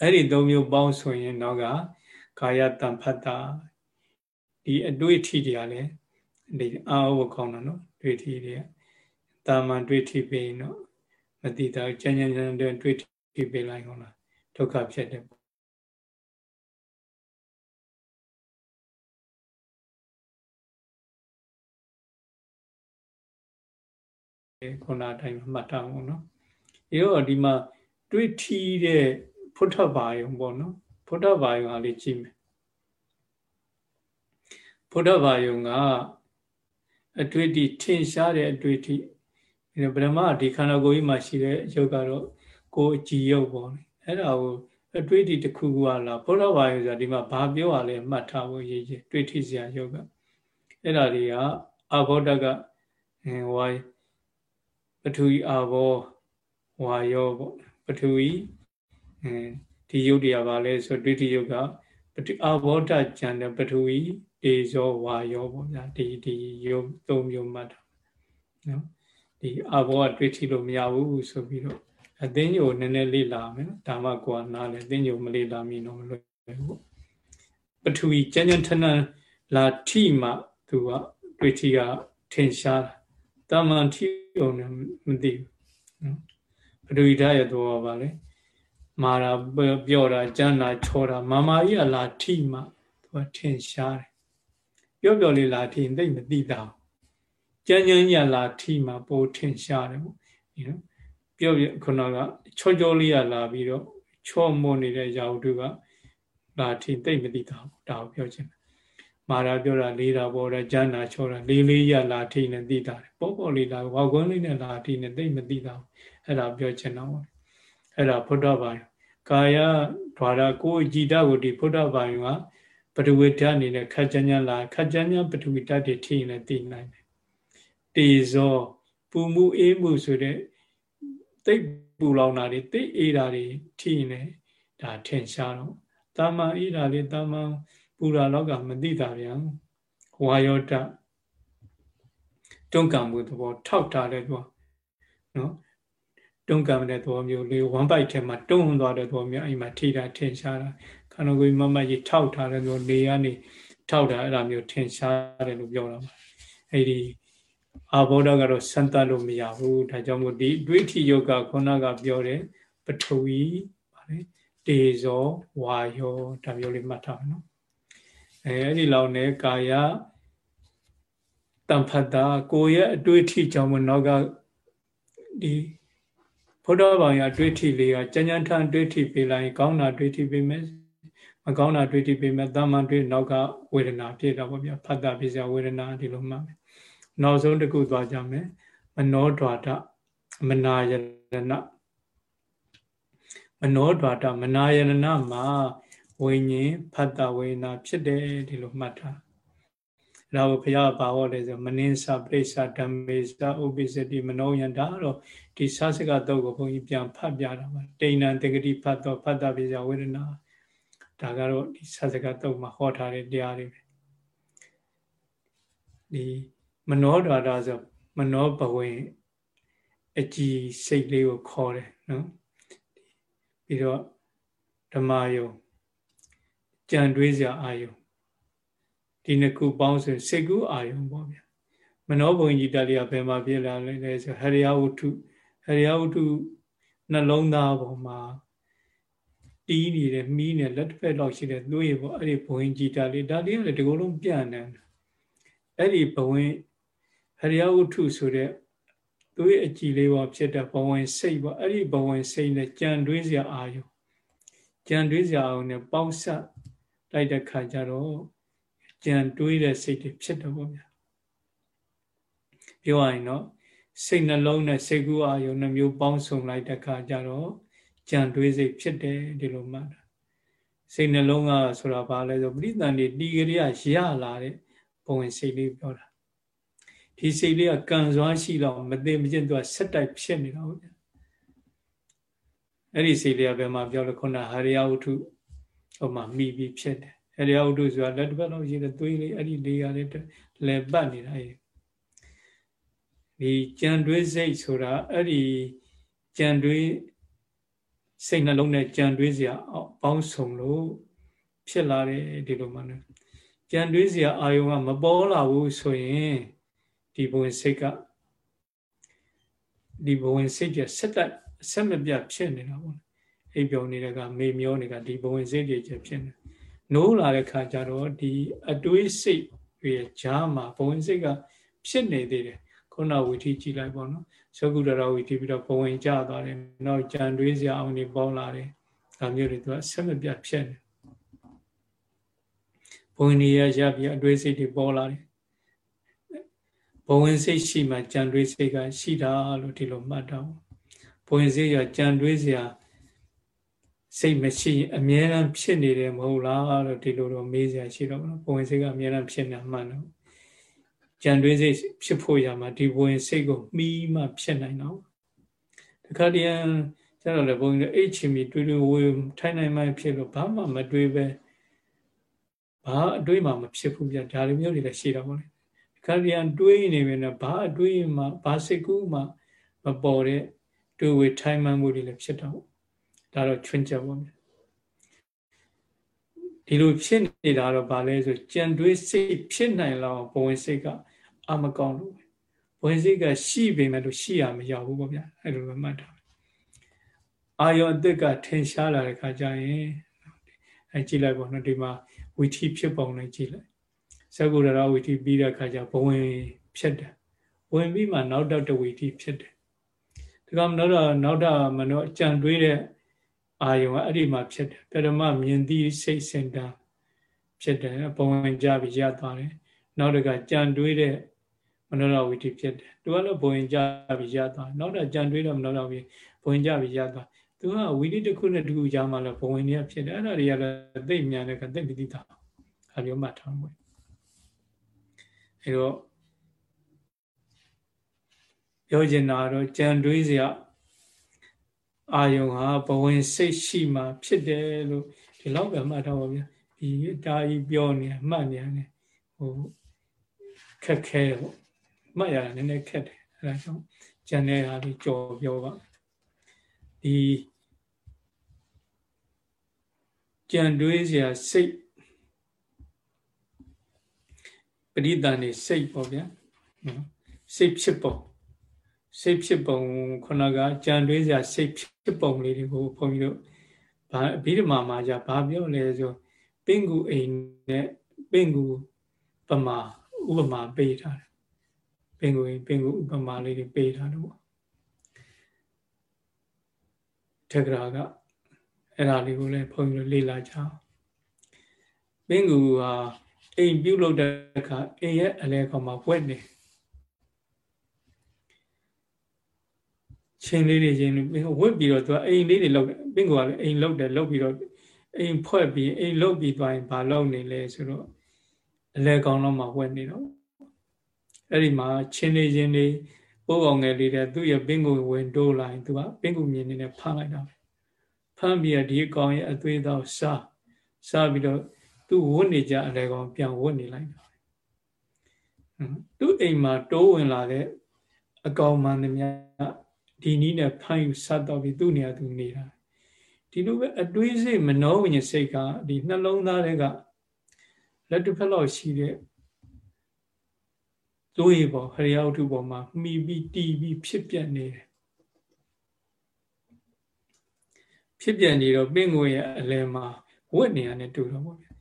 အဲ့ဒီသုံးမျိုးပေါင်းဆိုရင်တော့ကကာယတံဖတ်တာဒီအတွေ့အထိတွေကလည်းဒီအာဝကောင်းတာနော်တွေ့ထိတွေကတာမန်တွေ့ထိပြီးတော့မတိတာကြမ်းကြမ်းကြမ်းတဲ့တွေ့ထိပြီးလိုက်ဟုတ်လား ဒုက္ခဖြစ်တယ်ခုနအတိုင်းမှတ်ထားအောင်နော်အဲတော့ဒီမှာတွေ့ထီးတဲ့ဖုထဘာယုံပေါ့နော်ဖုထဘာယုံအားလေးကြည့်မယ်ဖုထဘာယုံကအတွေ့အထိထင်ရှားတဲ့အတွေ့အထိဒီဗြဟ္မဒီခန္ဓာကိုယ်ကြီးမှာရှိတဲ့ယုတ်ကတော့ကိုယ်အကြည်ယုတ်ပေါ့လေ အဲ့ဒါကိုအတွေ့အထိတစ်ခုခုကလားဖုထဘာယုံဆိုတာဒီမှာဘာပြောရလဲမှတ်ထားဖို့ရည်ရည်တွေ့ထိစရာယုတ်ကအဲ့ဒါတွေကအဘောဓကဟိုပထဝီအာဘောဝါယောပေါ့ပထဝီအဲဒီယုတ်တရားပါလဲဆိုဒိဋ္ဌိယုတ်ကပထအာဘောဓကျန်တဲ့ပထဝီတေဇောဝါယောပေါ့ဗျာဒီဒီယုတ်သုံးမျိုးမှတ်တာနော်ဒီအာဘောကတွေးထီလို့မရဘူးဆိုပြီးတော့ အသိဉာဏ်နည်းနည်းလေ့လာမယ်နော်ဒါမှကိုယ်ကနားလဲအသိဉာဏ်မလေ့လာမိတော့မလွယ်ဘူးပထဝီကျန်ကျန်ထဏလာထိမှသူကတွေးထီကထင်ရှားတာတမန်ထိုံလည်းမသိဘူးနော်ပထဝီဓာတ်ရဲ့သဘောပါလေမာတာပြောတာကျမ်းတာချောတာမာမာကြီးကလာထိမှသူကထင်ရှားတယ်ပြောပြောလေးလာထိသိမသိတာကျမ်းကျမ်းကြီးလာထိမှပိုထင်ရှားတယ်ပေါ့ဒီနော် ပြောပြခုနကချောချောလေးကလာပြီးတော့ချောမွနေတဲ့ရာဟုတုကလာထိသိမသိတာဒါကိုပြောချင်တယ်မာရာပြောတာလေးတာပေါ်တာကျမ်းနာချောတာလေးလေးရလာထိနေသိတာပေါ့ပေါ့လေးလာဝါကွန်းလေးနဲ့လာထိနေသိမသိတာအဲ့ဒါပြောချင်တော့အဲ့ဒါဘုဒ္ဓဘာယကာယဓာရကိုကြည်တကိုဒီဘုဒ္ဓဘာယကပထဝီဓာတ်အနေနဲ့ခက်ကြမ်းကြမ်းလာခက်ကြမ်းကြမ်းပထဝီဓာတ်တွေထိနေသိနိုင်တယ်တေဇောပူမှုအေးမှုဆိုတဲ့ သိပူလောင်တာတွေသိအေးတာတွေထိနေဒါထင်ရှားတော့တာမန်အေးတာလေးတာမန်ပူရာလောကမသိတာဗျာဝါယောတတွန်းကံမှုသဘောထောက်ထားတဲ့သွားနော်တွန်းကံတဲ့သဘောမျိုးလေးဝမ်ပိုက်ထဲမှာတွန်းသွားတဲ့သဘောမျိုးအိမ်မှာထိတာထင်ရှားတာခန္ဓာကိုယ်မမကြီးထောက်ထားတဲ့မျိုးနေကနေထောက်တာအဲ့လိုမျိုးထင်ရှားတယ်လို့ပြောတာပါအဲ့ဒီ အာဘောဓကတော့စံတတ်လို့မရဘူးဒါကြောင့်မို့ဒီဒွိဋ္ဌိယောဂခုနကပြောတယ်ပထဝီဗါလေတေဇောဝါယောဒါမျိုးလေးမှတ်ထားပါနော်အဲအဲ့ဒီလောက်နဲ့ကာယတံဖတ်တာကိုရဲ့အတွေ့အထိကြောင့်မနောကဒီဘုဒ္ဓဘာသာအတွေ့အထိလေးကကြံ့ကြံ့ထန်တွေ့ထိပေးလိုက်ကောင်းတာတွေ့ထိပေးမယ်မကောင်းတာတွေ့ထိပေးမယ်တာမန်တွေ့နောက်ကဝေဒနာဖြစ်တာပေါ့ဗျာဖတ်တာဖြစ်စရာဝေဒနာဒီလိုမှမယ် နောက်ဆုံးတစ်ခုသွားကြမယ်မနောဒွါဒမနာယရဏမနောဒွါဒမနာယရဏမှာဝိညာဉ်ဖတ်တာဝေနာဖြစ်တယ်ဒီလိုမှတ်ထားဒါကိုဘုရားပါဟောတယ်ဆိုမနင်းစာပရိစ္ဆဓမ္မေစာဥပိစတိမနောယံဒါတော့ဒီစာစကတော့ကိုဘုန်းကြီးပြန်ဖတ်ပြတာပါတိဏ္ဍတဂတိဖတ်တော့ဖတ်တာပြဇာဝေဒနာဒါကတော့ဒီစာစကတော့မှာဟောထားတဲ့တရားတွေပဲဒီ မနောဓာတာဆိုမနောဘဝင်အကြည်စိတ်လေးကိုခေါ်တယ်နော်ပြီးတော့ဓမ္မယုံကြံတွေးစရာအာယုံဒီနှစ်ခုပေါင်းဆိုစိတ်ကူးအာယုံပေါ့ဗျာမနောဘုံကြီးတက်လျာဘယ်မှာပြလာလဲဆိုဟရိယဝတ္ထုဟရိယဝတ္ထုနှလုံးသားပေါ်မှာတီးနေတယ်မီးနေလက်တစ်ဖက်လောက်ရှိတဲ့သွေးပေါ့အဲ့ဒီဘဝင်ကြီးတက်လေးဒါလေးကလည်းဒီကုလုံးပြန့်နေအဲ့ဒီဘဝင် ဟရိယဝတ္ထုဆိုတဲ့သွေးအကြည်လေးပေါ်ဖြစ်တဲ့ဘဝင်စိတ်ပေါ့အဲ့ဒီဘဝင်စိတ်နဲ့ကြံတွေးစရာအာယုံကြံတွေးစရာအောင်နဲ့ပေါင်းဆက်လိုက်တဲ့ခါကျတော့ကြံတွေးတဲ့စိတ်တွေဖြစ်တော့ဗျာပြောရရင်တော့စိတ်နှလုံးနဲ့စိတ်ကူးအာယုံနှမျိုးပေါင်းစုံလိုက်တဲ့ခါကျတော့ကြံတွေးစိတ်ဖြစ်တယ်ဒီလိုမှတ်တာစိတ်နှလုံးကဆိုတာဘာလဲဆိုပရိသန်တွေတီကလေးကရလာတဲ့ဘဝင်စိတ်လေးပြောတာ ဒီစိတ်လေးကကံစွာရှိတော့မသိမချင်းသူကဆက်တိုက်ဖြစ်နေတာဟုတ်ဗျာအဲ့ဒီစိတ်လေးကဘယ်မှာပြောလို့ခုနဟရိယဝတ္ထုဟိုမှာမိပြီးဖြစ်တယ်ဟရိယဝတ္ထုဆိုတာလက်တစ်ပတ်လောက်ရှိတဲ့သွေးလေးအဲ့ဒီလေးရတဲ့လဲပတ်နေတာအဲ့ဒီကြံတွေးစိတ်ဆိုတာအဲ့ဒီကြံတွေးစိတ်နှလုံးနဲ့ကြံတွေးစရာပေါင်းစုံလို့ဖြစ်လာတယ်ဒီလိုမှလည်းကြံတွေးစရာအာယုံကမပေါ်လာဘူးဆိုရင် ဒီဘဝင်စိတ်ကဒီဘဝင်စိတ်ပြဆက်တက်ဆက်မပြတ်ဖြစ်နေတာပေါ့အိပ်ပျော်နေတဲ့ကမေမျောနေတာဒီဘဝင်စိတ်တွေချက်ဖြစ်နေနိုးလာတဲ့ခါကျတော့ဒီအတွေးစိတ်တွေဂျားမှာဘဝင်စိတ်ကဖြစ်နေသေးတယ်ခုနဝီထီကြည့်လိုက်ပေါ့နော်သုကုတရဝီထီပြီးတော့ဘဝင်ကြသွားတယ်နောက်ကြံတွေးစရာအောင်နေပေါ်လာတယ်ဒါမျိုးတွေသူကဆက်မပြတ်ဖြစ်နေဘဝင်နေရရပြီးအတွေးစိတ်တွေပေါ်လာတယ်ဘ ဝင်စိတ်ရှိမှကြံတွေးစိတ်ကရှိတာလို့ဒီလိုမှတ်တော့ဘဝင်စိတ်ရကြံတွေးစရာစိတ်မရှိအမြဲတမ်းဖြစ်နေတယ်မဟုတ်လားလို့ဒီလိုတော့မေးစရာရှိတော့ဘဝင်စိတ်ကအမြဲတမ်းဖြစ်နေမှန်တော့ကြံတွေးစိတ်ဖြစ်ဖို့ရမှာဒီဘဝင်စိတ်ကိုမှီးမှဖြစ်နိုင်တော့တခါတည်းကျတော့လေဘုန်းကြီးအိတ်ချင်ပြီးတွေးတွေးဝေးထိုင်နိုင်မှဖြစ်လို့ဘာမှမတွေးပဲဘာအတွေးမှမဖြစ်ဘူးပြဒါလိုမျိုးတွေလည်းရှိတာပေါ့လေ ခါပြန်တွေးနေပြီနဲ့ဘာအတွေးမှဘာစိတ်ကူးမှမပေါ်တဲ့တွေးဝေထိုင်မှန်မှုတွေလည်းဖြစ်တော့ဒါတော့ချွင်းချက်ပေါ့ဗျဒီလိုဖြစ်နေတာတော့ဗာလဲဆိုကြံတွေးစိတ်ဖြစ်နိုင်လောက်ဘဝင်စိတ်ကအမကောင်းလို့ဘဝင်စိတ်ကရှိပေမဲ့လို့ရှိရမရဘူးပေါ့ဗျအဲ့လိုပဲမှတ်တာအာယောအစ်ကထင်ရှားလာတဲ့ခါကျရင်အဲကြည့်လိုက်ပေါ့နော်ဒီမှာဝီထီဖြစ်ပုံနဲ့ကြည့်လိုက် သကုရရဝီထီပြီးတဲ့အခါကျဘဝင်ဖြစ်တယ်ဝင်ပြီးမှနောက်တော့တဝီထီဖြစ်တယ်ဒီကောင်တော့နောက်တော့မနောအကြံတွေးတဲ့အာယုံကအဲ့ဒီမှာဖြစ်တယ်ပရမမြင်သိစိတ်စင်တာဖြစ်တယ်ဘဝင်ကြပြီးရသွားတယ်နောက်တကကြံတွေးတဲ့မနောရဝီထီဖြစ်တယ်သူကလည်းဘဝင်ကြပြီးရသွားနောက်တော့ကြံတွေးတဲ့မနောရဝီဘဝင်ကြပြီးရသွားသူကဝီထီတစ်ခုနဲ့တစ်ခုကြားမှာလည်းဘဝင်တွေကဖြစ်တယ်အဲ့ဒါတွေကလည်းသိမြန်တဲ့ကသိမသိတာအဲလိုမှတ်ထားမှာ အဲတော့ပြောချင်တာတော့ကြံတွေးစရာအာယုံဟာဘဝင်စိတ်ရှိမှဖြစ်တယ်လို့ဒီလောက်ပဲမှတ်ထားပါဗျာဒီတာကြီးပြောနေမှတ်နေရတယ်ဟိုခက်ခဲပေါ့မှတ်ရတာနည်းနည်းခက်တယ်အဲဒါကြောင့်ကြံတဲ့ဟာလေးကြော်ပြောပါဒီကြံတွေးစရာစိတ် ပရိသန်နေစိတ်ပေါ့ဗျာနော်စိတ်ဖြစ်ပုံစိတ်ဖြစ်ပုံခုနကကြံတွေးစရာစိတ်ဖြစ်ပုံလေးတွေကိုဘုန်းကြီးတို့ဗာအဘိဓမ္မာမှာじゃဘာပြောလဲဆိုပင်ကူအိမ်နဲ့ပင်ကူပမာဥပမာပေးထားတယ်ပင်ကူအိမ်ပင်ကူဥပမာလေးတွေပေးထားတယ်ပေါ့ထက်ကရာကအဲ့ဒါလေးကိုလည်းဘုန်းကြီးတို့လေ့လာကြအောင်ပင်ကူဟာ အိမ်ပြုတ်လို့တဲ့အခါအိမ်ရဲ့အလဲကောင်မှာဝက်နေချင်းလေးတွေချင်းဝက်ပြီးတော့သူကအိမ်လေးတွေလောက်ပင်ကလည်းအိမ်လောက်တယ်လောက်ပြီးတော့အိမ်ဖွဲ့ပြီးအိမ်လောက်ပြီးသွားရင်ဘာလောက်နေလဲဆိုတော့အလဲကောင်တော့မှဝက်နေတော့အဲ့ဒီမှာချင်းလေးချင်းလေးပိုးအောင်ငယ်လေးတဲ့သူ့ရဲ့ပင်ကိုဝင်တိုးလာရင်သူကပင်ကိုမြင်နေနဲ့ဖမ်းလိုက်တာပဲဖမ်းပြီးတော့ဒီအကောင်ရဲ့အသွေးတော့စားစားပြီးတော့ သူဝတ်နေကြအလဲကောင်ပြန်ဝတ်နေလိုက်တာသူ့အိမ်မှာတိုးဝင်လာတဲ့အကောင်မှန်သမျှဒီနည်းနဲ့ဖမ်းယူဆက်တော့ပြီးသူ့နေရာသူနေတာဒီလိုပဲအတွေးစိတ်မနှောဝိညာဉ်စိတ်ကဒီနှလုံးသားတွေကလက်တစ်ဖက်လောက်ရှိတဲ့သွေးပေါ်ဟရိယဝတ္ထုပေါ်မှာမှီပြီးတီးပြီးဖြစ်ပြနေတယ်ဖြစ်ပြနေတော့ပင့်ကိုရဲ့အလယ်မှာဝတ်နေရတယ်တူတော့ပေါ့ဗျ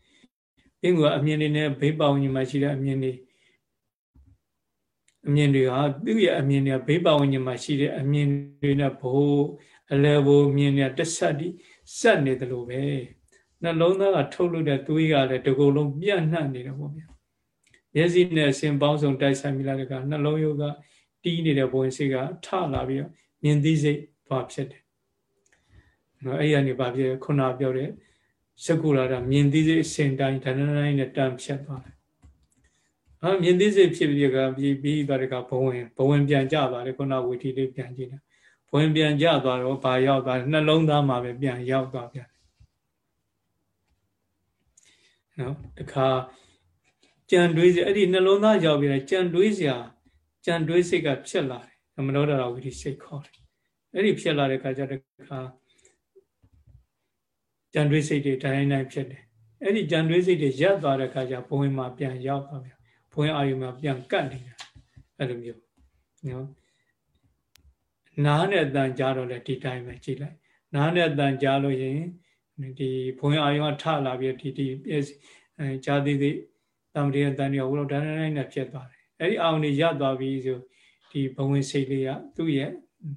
ပင့်ကိုကအမြင်တွေနဲ့ဘေးပေါင်းကြီးမှာရှိတဲ့အမြင်တွေအမြင်တွေဟာသူ့ရဲ့အမြင်တွေကဘေးပတ်ဝန်းကျင်မှာရှိတဲ့အမြင်တွေနဲ့ဘိုးအလဲဘိုးမြင်နေတက်ဆက်ဒီစက်နေတယ်လို့ပဲနှလုံးသားကထုတ်လို့တဲ့သွေးကလည်းတကူလုံးပြန့်နှံ့နေတယ်ပေါ့ဗျာမျက်စိနဲ့အစဉ်ပေါင်းစုံတိုက်ဆိုင်မိလာတဲ့ကနှလုံးယုတ်ကတီးနေတဲ့ဘဝင်စိတ်ကထလာပြီးတော့မြင်သိစိတ်သွားဖြစ်တယ်နော်အဲ့ရနေပါပြခုနပြောတဲ့ စကုလာတာမြင်သိစိတ်အစဉ်တိုင်းဒဏ္ဍတိုင်းနဲ့တန်ဖြတ်သွားတယ်ဟာမြင်သိစိတ်ဖြစ်ပြီးကပြီးပြီးသွားတဲ့ကဘဝင်ဘဝင်ပြန်ကြသွားတယ်ခုနဝီထီလေးပြန်ကြည့်တယ်ဘဝင်ပြန်ကြသွားတော့ဘာရောက်သွားနှလုံးသားမှာပဲပြန်ရောက်သွားပြန်နော်တခါကြံတွေးစရာအဲ့ဒီနှလုံးသားရောက်ပြီးတော့ကြံတွေးစရာကြံတွေးစိတ်ကဖြစ်လာတယ်မနောဒရာဝီထီစိတ်ခေါ်တယ်အဲ့ဒီဖြစ်လာတဲ့အခါကျတခါ ကြံတွေးစိတ်တွေတိုင်းတိုင်းဖြစ်တယ်အဲ့ဒီကြံတွေးစိတ်တွေရပ်သွားတဲ့အခါကျဘဝင်မှာပြန်ရောက်သွားပြန်ဘဝင်အာယုမှာပြန်ကတ်နေတာအဲ့လိုမျိုးနော်နားနဲ့အတန်ကြားတော့လေဒီတိုင်းပဲကြည့်လိုက်နားနဲ့အတန်ကြားလို့ရင်ဒီဘဝင်အာယုကထလာပြီးဒီဒီပြည့်အဲကြားသေးသေးတမ္ပတိအတန်ရောဘုလို့ဒါတိုင်းနဲ့ဖြစ်သွားတယ်အဲ့ဒီအာယုန်တွေရပ်သွားပြီဆိုဒီဘဝင်စိတ်လေးကသူ့ရဲ့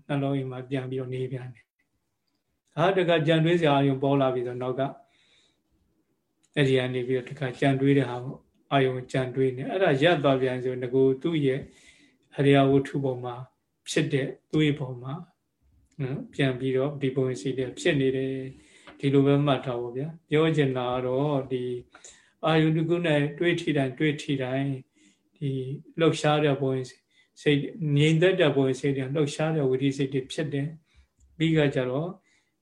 နှလုံးအိမ်မှာပြန်ပြီးတော့နေပြန်တယ် ဟာတကကြံတွေးစရာအာယုံပေါ်လာပြီဆိုတော့နောက်ကအဲ့ဒီကနေပြီးတော့တကကြံတွေးတဲ့ဟာပေါ့အာယုံကြံတွေးနေအဲ့ဒါရပ်သွားပြန်ဆိုငကိုသူ့ရဲ့အရိယဝတ္ထုပုံမှာဖြစ်တဲ့သူ့ရဲ့ပုံမှာနော်ပြန်ပြီးတော့ဒီပုံစီတဲ့ဖြစ်နေတယ်ဒီလိုပဲမှတ်ထားပါဗျာပြောချင်တာတော့ဒီအာယုန်တကုနဲ့တွေးထီတိုင်းတွေးထီတိုင်းဒီလှုပ်ရှားတဲ့ပုံစိတ်ငြိမ်သက်တဲ့ပုံစိတ်တွေလှုပ်ရှားတဲ့ဝိရိစိတ်တွေဖြစ်တယ်ပြီးကကြတော့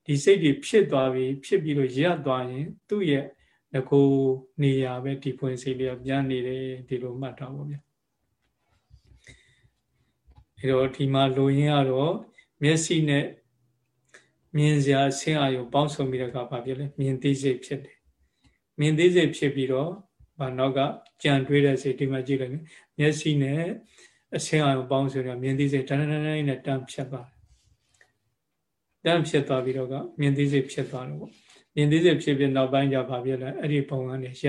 ဒီစိတ်တွေဖြစ်သွားပြီဖြစ်ပြီးတော့ရပ်သွားရင် သူ့ရဲ့ငကိုနေရာပဲဒီဖွင့်စိတ်လေးကပြန်နေတယ်ဒီလိုမှတ်ထားပါဗျာအဲတော့ဒီမှာလိုရင်းကတော့မျက်စိနဲ့မြင်စရာဆင်းအာရုံပေါင်းစုံပြီးတော့ကဘာဖြစ်လဲမြင်သိစိတ်ဖြစ်တယ်မြင်သိစိတ်ဖြစ်ပြီးတော့ဘာနောက်ကကြံတွေးတဲ့စိတ်ဒီမှာကြည့်လိုက်မျက်စိနဲ့အဆင်းအာရုံပေါင်းစုံရမြင်သိစိတ်တန်းတန်းတန်းနဲ့တန်းဖြတ်သွားတ န်းဖြစ်သွားပြီးတော့ကမြင်သိစိတ်ဖြစ်သွားတယ်ပေါ့မြင်သိစိတ်ဖြစ်ပြီးနောက်ပိုင်းကျဘာဖြစ်လဲအဲ့ဒီဘုံကနေရ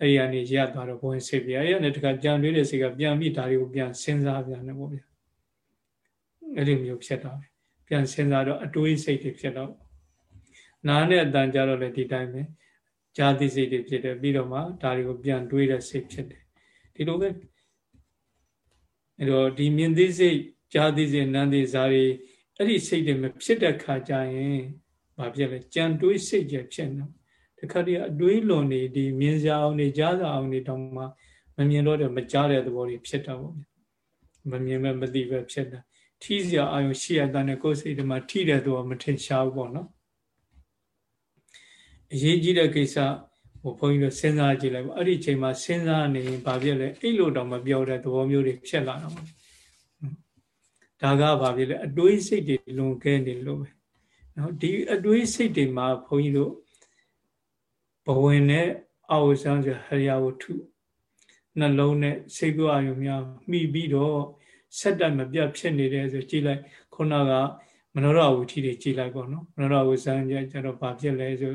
အဲ့ဒီကနေရသွားတော့ဘုံစိတ်ပြအဲ့ရနဲ့တခါကြံတွေးတဲ့စိတ်ကပြန်ပြီးဒါတွေကိုပြန်စဉ်းစားပြန်တယ်ပေါ့ဗျာအဲ့ဒီမျိုးဖြစ်တော့ပြန်စဉ်းစားတော့အတွေးစိတ်တွေဖြစ်တော့နားနဲ့အတန်ကြတော့လေဒီတိုင်းပဲဈာတိစိတ်တွေဖြစ်တယ်ပြီးတော့မှဒါတွေကိုပြန်တွေးတဲ့စိတ်ဖြစ်တယ်ဒီလိုပဲအဲ့တော့ဒီမြင်သိစိတ်ဈာတိစိတ်နန္တိဇာတွေ အဲ့ဒီစိတ်တွေမဖြစ်တဲ့ခါကျရင်ဘာဖြစ်လဲကြံတွေးစိတ်ကြဖြစ်နေတခါတည်းအတွေးလွန်နေဒီမြင်စရာအောင်နေကြားစရာအောင်နေတောင်မှမမြင်တော့တဲ့မကြားတဲ့သဘောတွေဖြစ်တာပေါ့မမြင်မဲ့မသိပဲဖြစ်တာထီးစရာအာယုရှိရတဲ့နဲ့ကိုယ်စိတ်တွေမှာထိတဲ့သူကမထင်ရှားဘူးပေါ့နော်အရေးကြီးတဲ့ကိစ္စဟိုဘုန်းကြီးတို့စဉ်းစားကြည့်လိုက်ပေါ့အဲ့ဒီချိန်မှာစဉ်းစားနေရင်ဘာဖြစ်လဲအဲ့လိုတော့မပြောတဲ့သဘောမျိုးတွေဖြစ်လာတော့ ဒါကဘာဖြစ်လဲအတွေးစိတ်တွေလွန်ကဲနေလို့ပဲနော်ဒီအတွေးစိတ်တွေမှာဘုန်းကြီးတို့ဘဝင်နဲ့အာဝဇံဆိုဟရိယဝတ္ထုနှလုံးနဲ့စိတ်ကူအာယုံများမှီပြီးတော့ဆက်တက်မပြတ်ဖြစ်နေတယ်ဆိုကြည်လိုက်ခုနကမနောရဝုထီတွေကြည်လိုက်ပေါ့နော်မနောရဝုဇံကြကျတော့ဘာဖြစ်လဲဆို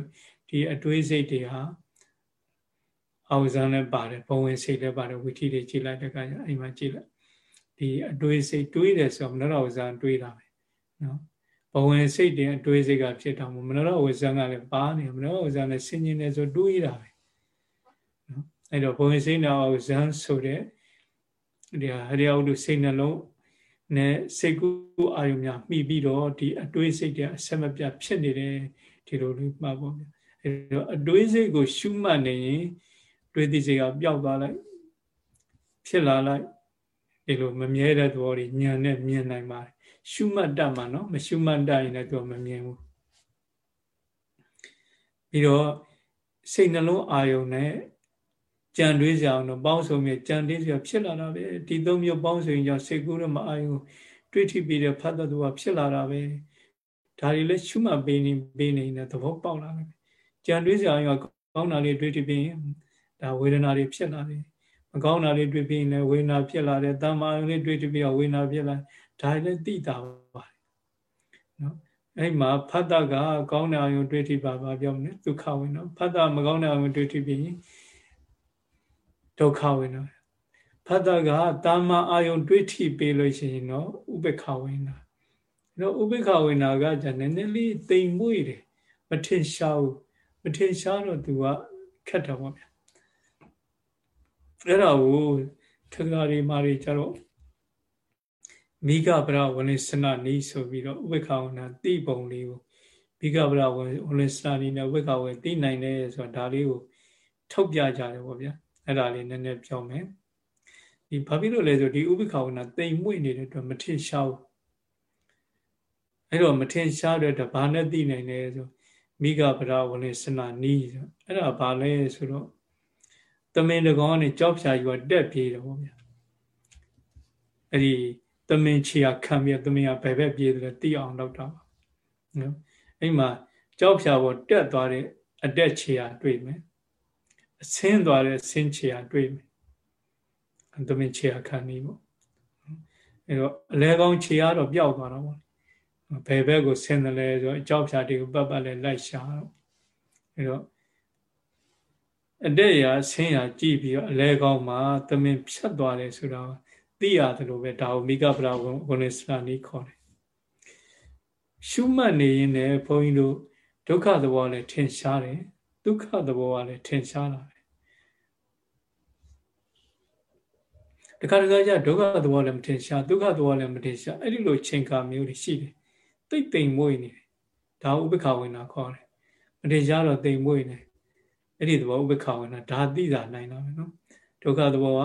ဒီအတွေးစိတ်တွေဟာအာဝဇံလည်းပါတယ်ဘဝင်စိတ်လည်းပါတယ်ဝုထီတွေကြည်လိုက်တဲ့အခါကျအိမ်မှာကြည်လိုက် ဒီအတွေးစိတ်တွေးတယ်ဆိုတော့မနောရဝုဇံတွေးတာပဲနော်ဘဝင်စိတ်တွေအတွေးစိတ်ကဖြစ်တော့မနောရဝုဇံကလည်းပါနေမနောရဝုဇံလည်းဆင်ញင်နေဆိုတွေးတာပဲနော်အဲ့တော့ဘဝင်စိတ်နဲ့ဝုဇံဆိုတဲ့ဒီဟာဟရိယဝတ္ထုစိတ်နှလုံးနဲ့စိတ်ကူးအာယုံများမှီပြီးတော့ဒီအတွေးစိတ်တွေအဆက်မပြတ်ဖြစ်နေတယ်ဒီလိုလေးမှတ်ဖို့ဗျအဲတော့အတွေးစိတ်ကိုရှုမှတ်နေရင်တွေးသိစိတ်ကပျောက်သွားလိုက်ဖြစ်လာလိုက် ဒီလိုမမြဲတဲ့သဘောတွေညံနဲ့မြင်နိုင်ပါတယ်ရှုမှတ်တတ်မှာနော်မရှုမှတ်တတ်ရင်လည်းသူမမြင်ဘူးပြီးတော့စိတ်နှလုံးအာယုံနဲ့ကြံတွေးစရာအောင်တော့ပေါင်းစုံမြကြံတွေးစရာဖြစ်လာတာပဲဒီသုံးမျိုးပေါင်းစုံကြောင့်စိတ်ကူးရမအာယုတွေးထိပြီးတဲ့ဖတ်တဲ့သူကဖြစ်လာတာပဲဒါတွေလည်းရှုမှတ်ပေးနေပေးနေတဲ့သဘောပေါက်လာတယ်ကြံတွေးစရာအောင်ကောင်းတာလေးတွေးထိပြီးရင်ဒါဝေဒနာတွေဖြစ်လာတယ် မကောင်းတာလေးတွေးပြီးရင်လည်းဝေဒနာဖြစ်လာတယ်တမ္မာလေးတွေးထိပြီးတော့ဝေဒနာဖြစ်လာဒါလည်းသိတာပါတယ်နော်အဲ့မှာဖတ်တာကကောင်းတဲ့အာယုတွေးထိပါပါပြောမလဲဒုက္ခဝင်နော်ဖတ်တာမကောင်းတဲ့အာယုတွေးထိပြီးရင်ဒုက္ခဝေဒနာဖတ်တာကတာမအာယုံတွေးထိပေးလို့ရှိရင်တော့ဥပေက္ခဝေဒနာတော့ဥပေက္ခဝေဒနာကじゃနည်းနည်းလေးတိမ်မွေ့တယ်မထင်ရှားဘူးမထင်ရှားတော့သူကခက်တာပေါ့ဗျာ အဲ့ဒါကိုထက္ကရာတွေမာတွေကြတော့မိဂဗရဝလိစနနီးဆိုပြီးတော့ဥပေက္ခဝေဒနာတိပုံလေးကိုမိဂဗရဝလိစနနီးနဲ့ဥပေက္ခဝေတိနိုင်တယ်ဆိုတာဒါလေးကိုထုတ်ပြကြတယ်ပေါ့ဗျာအဲ့ဒါလေးနည်းနည်းပြောမယ်ဒီဘာဖြစ်လို့လဲဆိုဒီဥပိ္ပခာဝနာတိမ်မွေ့နေတဲ့အတွက်မထင်ရှားဘူးအဲ့တော့မထင်ရှားတဲ့တဘာနဲ့သိနိုင်လဲဆိုမိဂဗရာဝလင်စနာနီးဆိုအဲ့ဒါဘာလဲဆိုတော့ တမင်တကောနဲ့ကြောက်ဖြာယူတက်ပြေးတယ်ဗောဗျာအဲ့ဒီတမင်ချီကခံပြီးတမင်ကဘယ်ဘက်ပြေးတယ်သိအောင်လုပ်တာပါနော်အဲ့မှာကြောက်ဖြာပေါ်တက်သွားတဲ့အတက်ချီကတွေ့မယ်အဆင်းသွားတဲ့ဆင်းချီကတွေ့မယ်တမင်ချီကခံနေပေါ့အဲ့တော့အလဲကောင်းချီကတော့ပျောက်သွားတော့ဗောဘယ်ဘက်ကိုဆင်းတယ်လဲဆိုအကြောက်ဖြာတွေကိုပတ်ပတ်လဲလိုက်ရှာတော့အဲ့တော့ အတဲ့ရဆင်းရကြည့်ပြီးတော့အလဲကောင်းမှာသမင်ဖြတ်သွားတယ်ဆိုတာသိရတယ်လို့ပဲဒါကိုမိကပရာဝန်စလာနီးခေါ်တယ်ရှုမှတ်နေရင်လည်းဘုန်းကြီးတို့ဒုက္ခသဘောလည်းထင်ရှားတယ်ဒုက္ခသဘောကလည်းထင်ရှားလာတယ်တခါတခါကျဒုက္ခသဘောလည်းမထင်ရှားဒုက္ခသဘောလည်းမထင်ရှားအဲ့ဒီလိုချိန်ခါမျိုးတွေရှိတယ်တိတ်တိမ်မွေ့နေတယ်ဒါဥပ္ပခဝေနာခေါ်တယ်မထင်ရှားတော့တိမ်မွေ့နေ အဲ့ဒီသဘောဥပ္ပခဝေနာဒါသိတာနိုင်တာပဲနော်ဒုက္ခသဘောက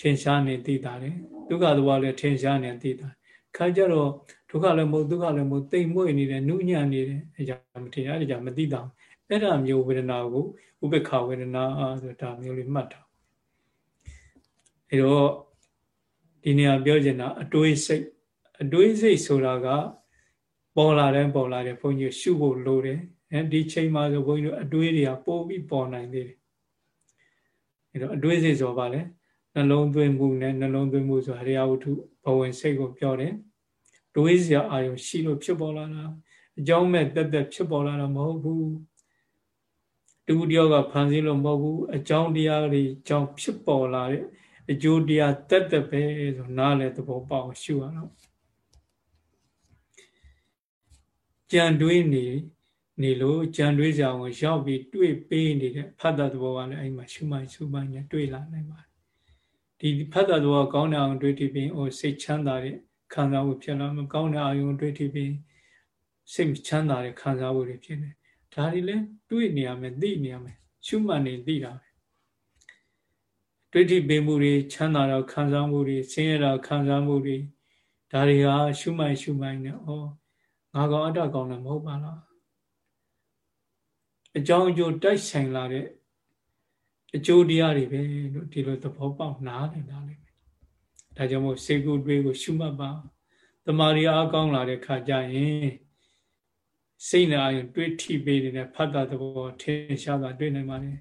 ထင်ရှားနေသိတာတယ်ဒုက္ခသဘောလည်းထင်ရှားနေသိတာခါကြတော့ဒုက္ခလည်းမဟုတ်ဒုက္ခလည်းမဟုတ်တိမ်မွေ့နေတယ်နုညံ့နေတယ်အဲကြောင့်မထင်အဲ့ဒါကြောင့်မသိတာအဲ့ဒါမျိုးဝေဒနာကိုဥပ္ပခဝေဒနာဆိုဒါမျိုးလေးမှတ်တာအဲတော့ဒီနေရာပြောချင်တာအတွေးစိတ်အတွေးစိတ်ဆိုတာကပေါ်လာတယ်ပေါ်လာတယ်ဘုန်းကြီးရှုဖို့လိုတယ် အဲဒီချိန်မှာဆိုဘုန်းကြီးတို့အတွေးတွေကပို့ပြီးပေါ်နိုင်သေးတယ်အဲတော့အတွေးစိတ်ဆိုပါလေနှလုံးသွင်းမှုနဲ့နှလုံးသွင်းမှုဆိုဟရိယဝတ္ထုဘဝင်စိတ်ကိုပြောတယ်တွေးစရာအာရုံရှိလို့ဖြစ်ပေါ်လာတာအကြောင်းမဲ့တက်တက်ဖြစ်ပေါ်လာတာမဟုတ်ဘူးတူတယောက်ကဖန်ဆင်းလို့မဟုတ်ဘူးအကြောင်းတရားတွေကြောင့်ဖြစ်ပေါ်လာတဲ့အကျိုးတရားတက်တက်ပဲဆိုနားလဲသဘောပေါက်ရှုရတော့ကြံတွေးနေ နေလို့ကြံတွေးကြအောင်ရောက်ပြီးတွေ့ပေးနေတဲ့ဖတ်တဲ့သဘောကလည်းအဲ့မှာရှုမှန်ရှုမှန်နဲ့တွေ့လာနိုင်ပါတယ်ဒီဖတ်တဲ့သဘောကောင်းတဲ့အောင်တွေ့တည်ပြီးဟိုစိတ်ချမ်းသာတဲ့ခံစားမှုဖြစ်လာမကောင်းတဲ့အာယုံတွေ့တည်ပြီးစိတ်ချမ်းသာတဲ့ခံစားမှုတွေဖြစ်နေဒါတွေလည်းတွေ့နေရမယ်သိနေရမယ်ရှုမှတ်နေသိတာပဲတွေ့ထိပေးမှုတွေချမ်းသာတော့ခံစားမှုတွေဆင်းရဲတော့ခံစားမှုတွေဒါတွေဟာရှုမှတ်ရှုမှတ်နေဩငါကောင်အတ္တကောင်လည်းမဟုတ်ပါလား အကြောင်းအကျိုးတိုက်ဆိုင်လာတဲ့အကျိုးတရားတွေပဲလို့ဒီလိုသဘောပေါက်နားလည်တာလိမ့်မယ်ဒါကြောင့်မို့စေကုတွေးကို ရှုမှတ်ပါတမာရီအားကောင်းလာတဲ့ခါကျရင်စိတ်နဲ့အာရုံတွေးထိပေးနေတဲ့ဖတ်တာသဘောထင်ရှားတာတွေ့နိုင်ပါလေ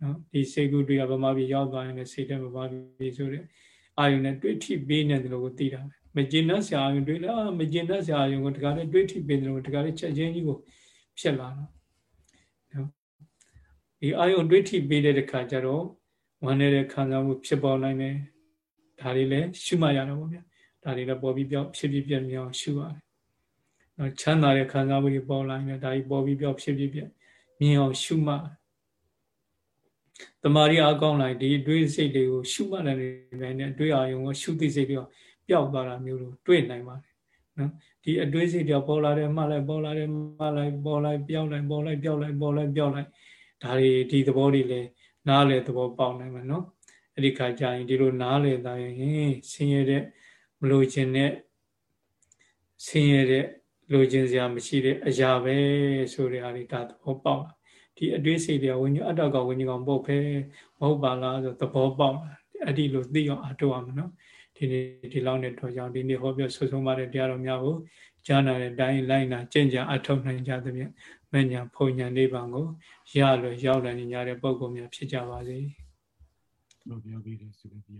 နော်ဒီစေကုတွေကဗမာပြည်ရောက်သွားရင်လည်းစိတ်ထဲဗမာပြည်ဆိုတဲ့အာရုံနဲ့တွေးထိပေးနေတယ်လို့ကိုသိတာပဲမကျင်တတ်ဆရာအာရုံတွေးလားမကျင်တတ်ဆရာအာရုံကိုတကားလေးတွေးထိပေးတယ်လို့တကားလေးချက်ချင်းကြီးကိုဖြစ်လာတော့နော် ဒီအာရုံတွေးထိပေးတဲ့ခါကျတော့ဝမ်းနေတဲ့ခံစားမှုဖြစ်ပေါ်နိုင်တယ်ဒါတွေလည်းရှုမှတ်ရတော့ဗောဗျာဒါတွေလည်းပေါ်ပြီးပြောင်းဖြစ်ဖြစ်ပြက်မြောင်ရှုရတယ်နော်ချမ်းသာတဲ့ခံစားမှုတွေပေါ်လာရင်ဒါကြီးပေါ်ပြီးပြောင်းဖြစ်ဖြစ်ပြက်မြင်အောင်ရှုမှတ်တမာရီအကောင်းလိုက်ဒီအတွေးစိတ်တွေကိုရှုမှတ်နိုင်တဲ့အတွေးအာယုံကိုရှုသိစိတ်တွေပျောက်သွားတာမျိုးလိုတွေ့နိုင်ပါတယ်နော်ဒီအတွေးစိတ်တွေပေါ်လာတယ်မှလိုက်ပေါ်လာတယ်မှလိုက်ပေါ်လိုက်ပျောက်လိုက်ပေါ်လိုက်ပျောက်လိုက်ပေါ်လိုက်ပျောက်လိုက် ဒါတွေဒီသဘောတွေလည်းနားလေသဘောပေါက်နိုင်မှာနော်အဲ့ဒီခါကျရင်ဒီလိုနားလေသားရင်ဆင်းရဲတဲ့မလို့ခြင်းနဲ့ဆင်းရဲတဲ့လိုချင်စရာမရှိတဲ့အရာပဲဆိုတဲ့အားတွေဒါသဘောပေါက်လာဒီအတွေးစိတ်တွေကဝိညာဉ်အတ္တကဝိညာဉ်ကောင်ပုတ်ပဲမဟုတ်ပါလားဆိုသဘောပေါက်လာအဲ့ဒီလိုသိအောင်အထောက်အောင်နော်ဒီနေ့ဒီလောက်နဲ့တော့ကြောင့်ဒီနေ့ဟောပြောဆွဆုံးပါတဲ့တရားတော်များကိုကြားနာတဲ့အတိုင်းလိုက်နာကျင့်ကြံအထောက်နိုင်ကြသဖြင့် မညာဖုန်ညာနိဗ္ဗာန်ကိုရလွယ်ရောက်လာနေကြတဲ့ပုဂ္ဂိုလ်များဖြစ်ကြပါစေ။လို့ပြောပြီးတယ်ဆိုပြီး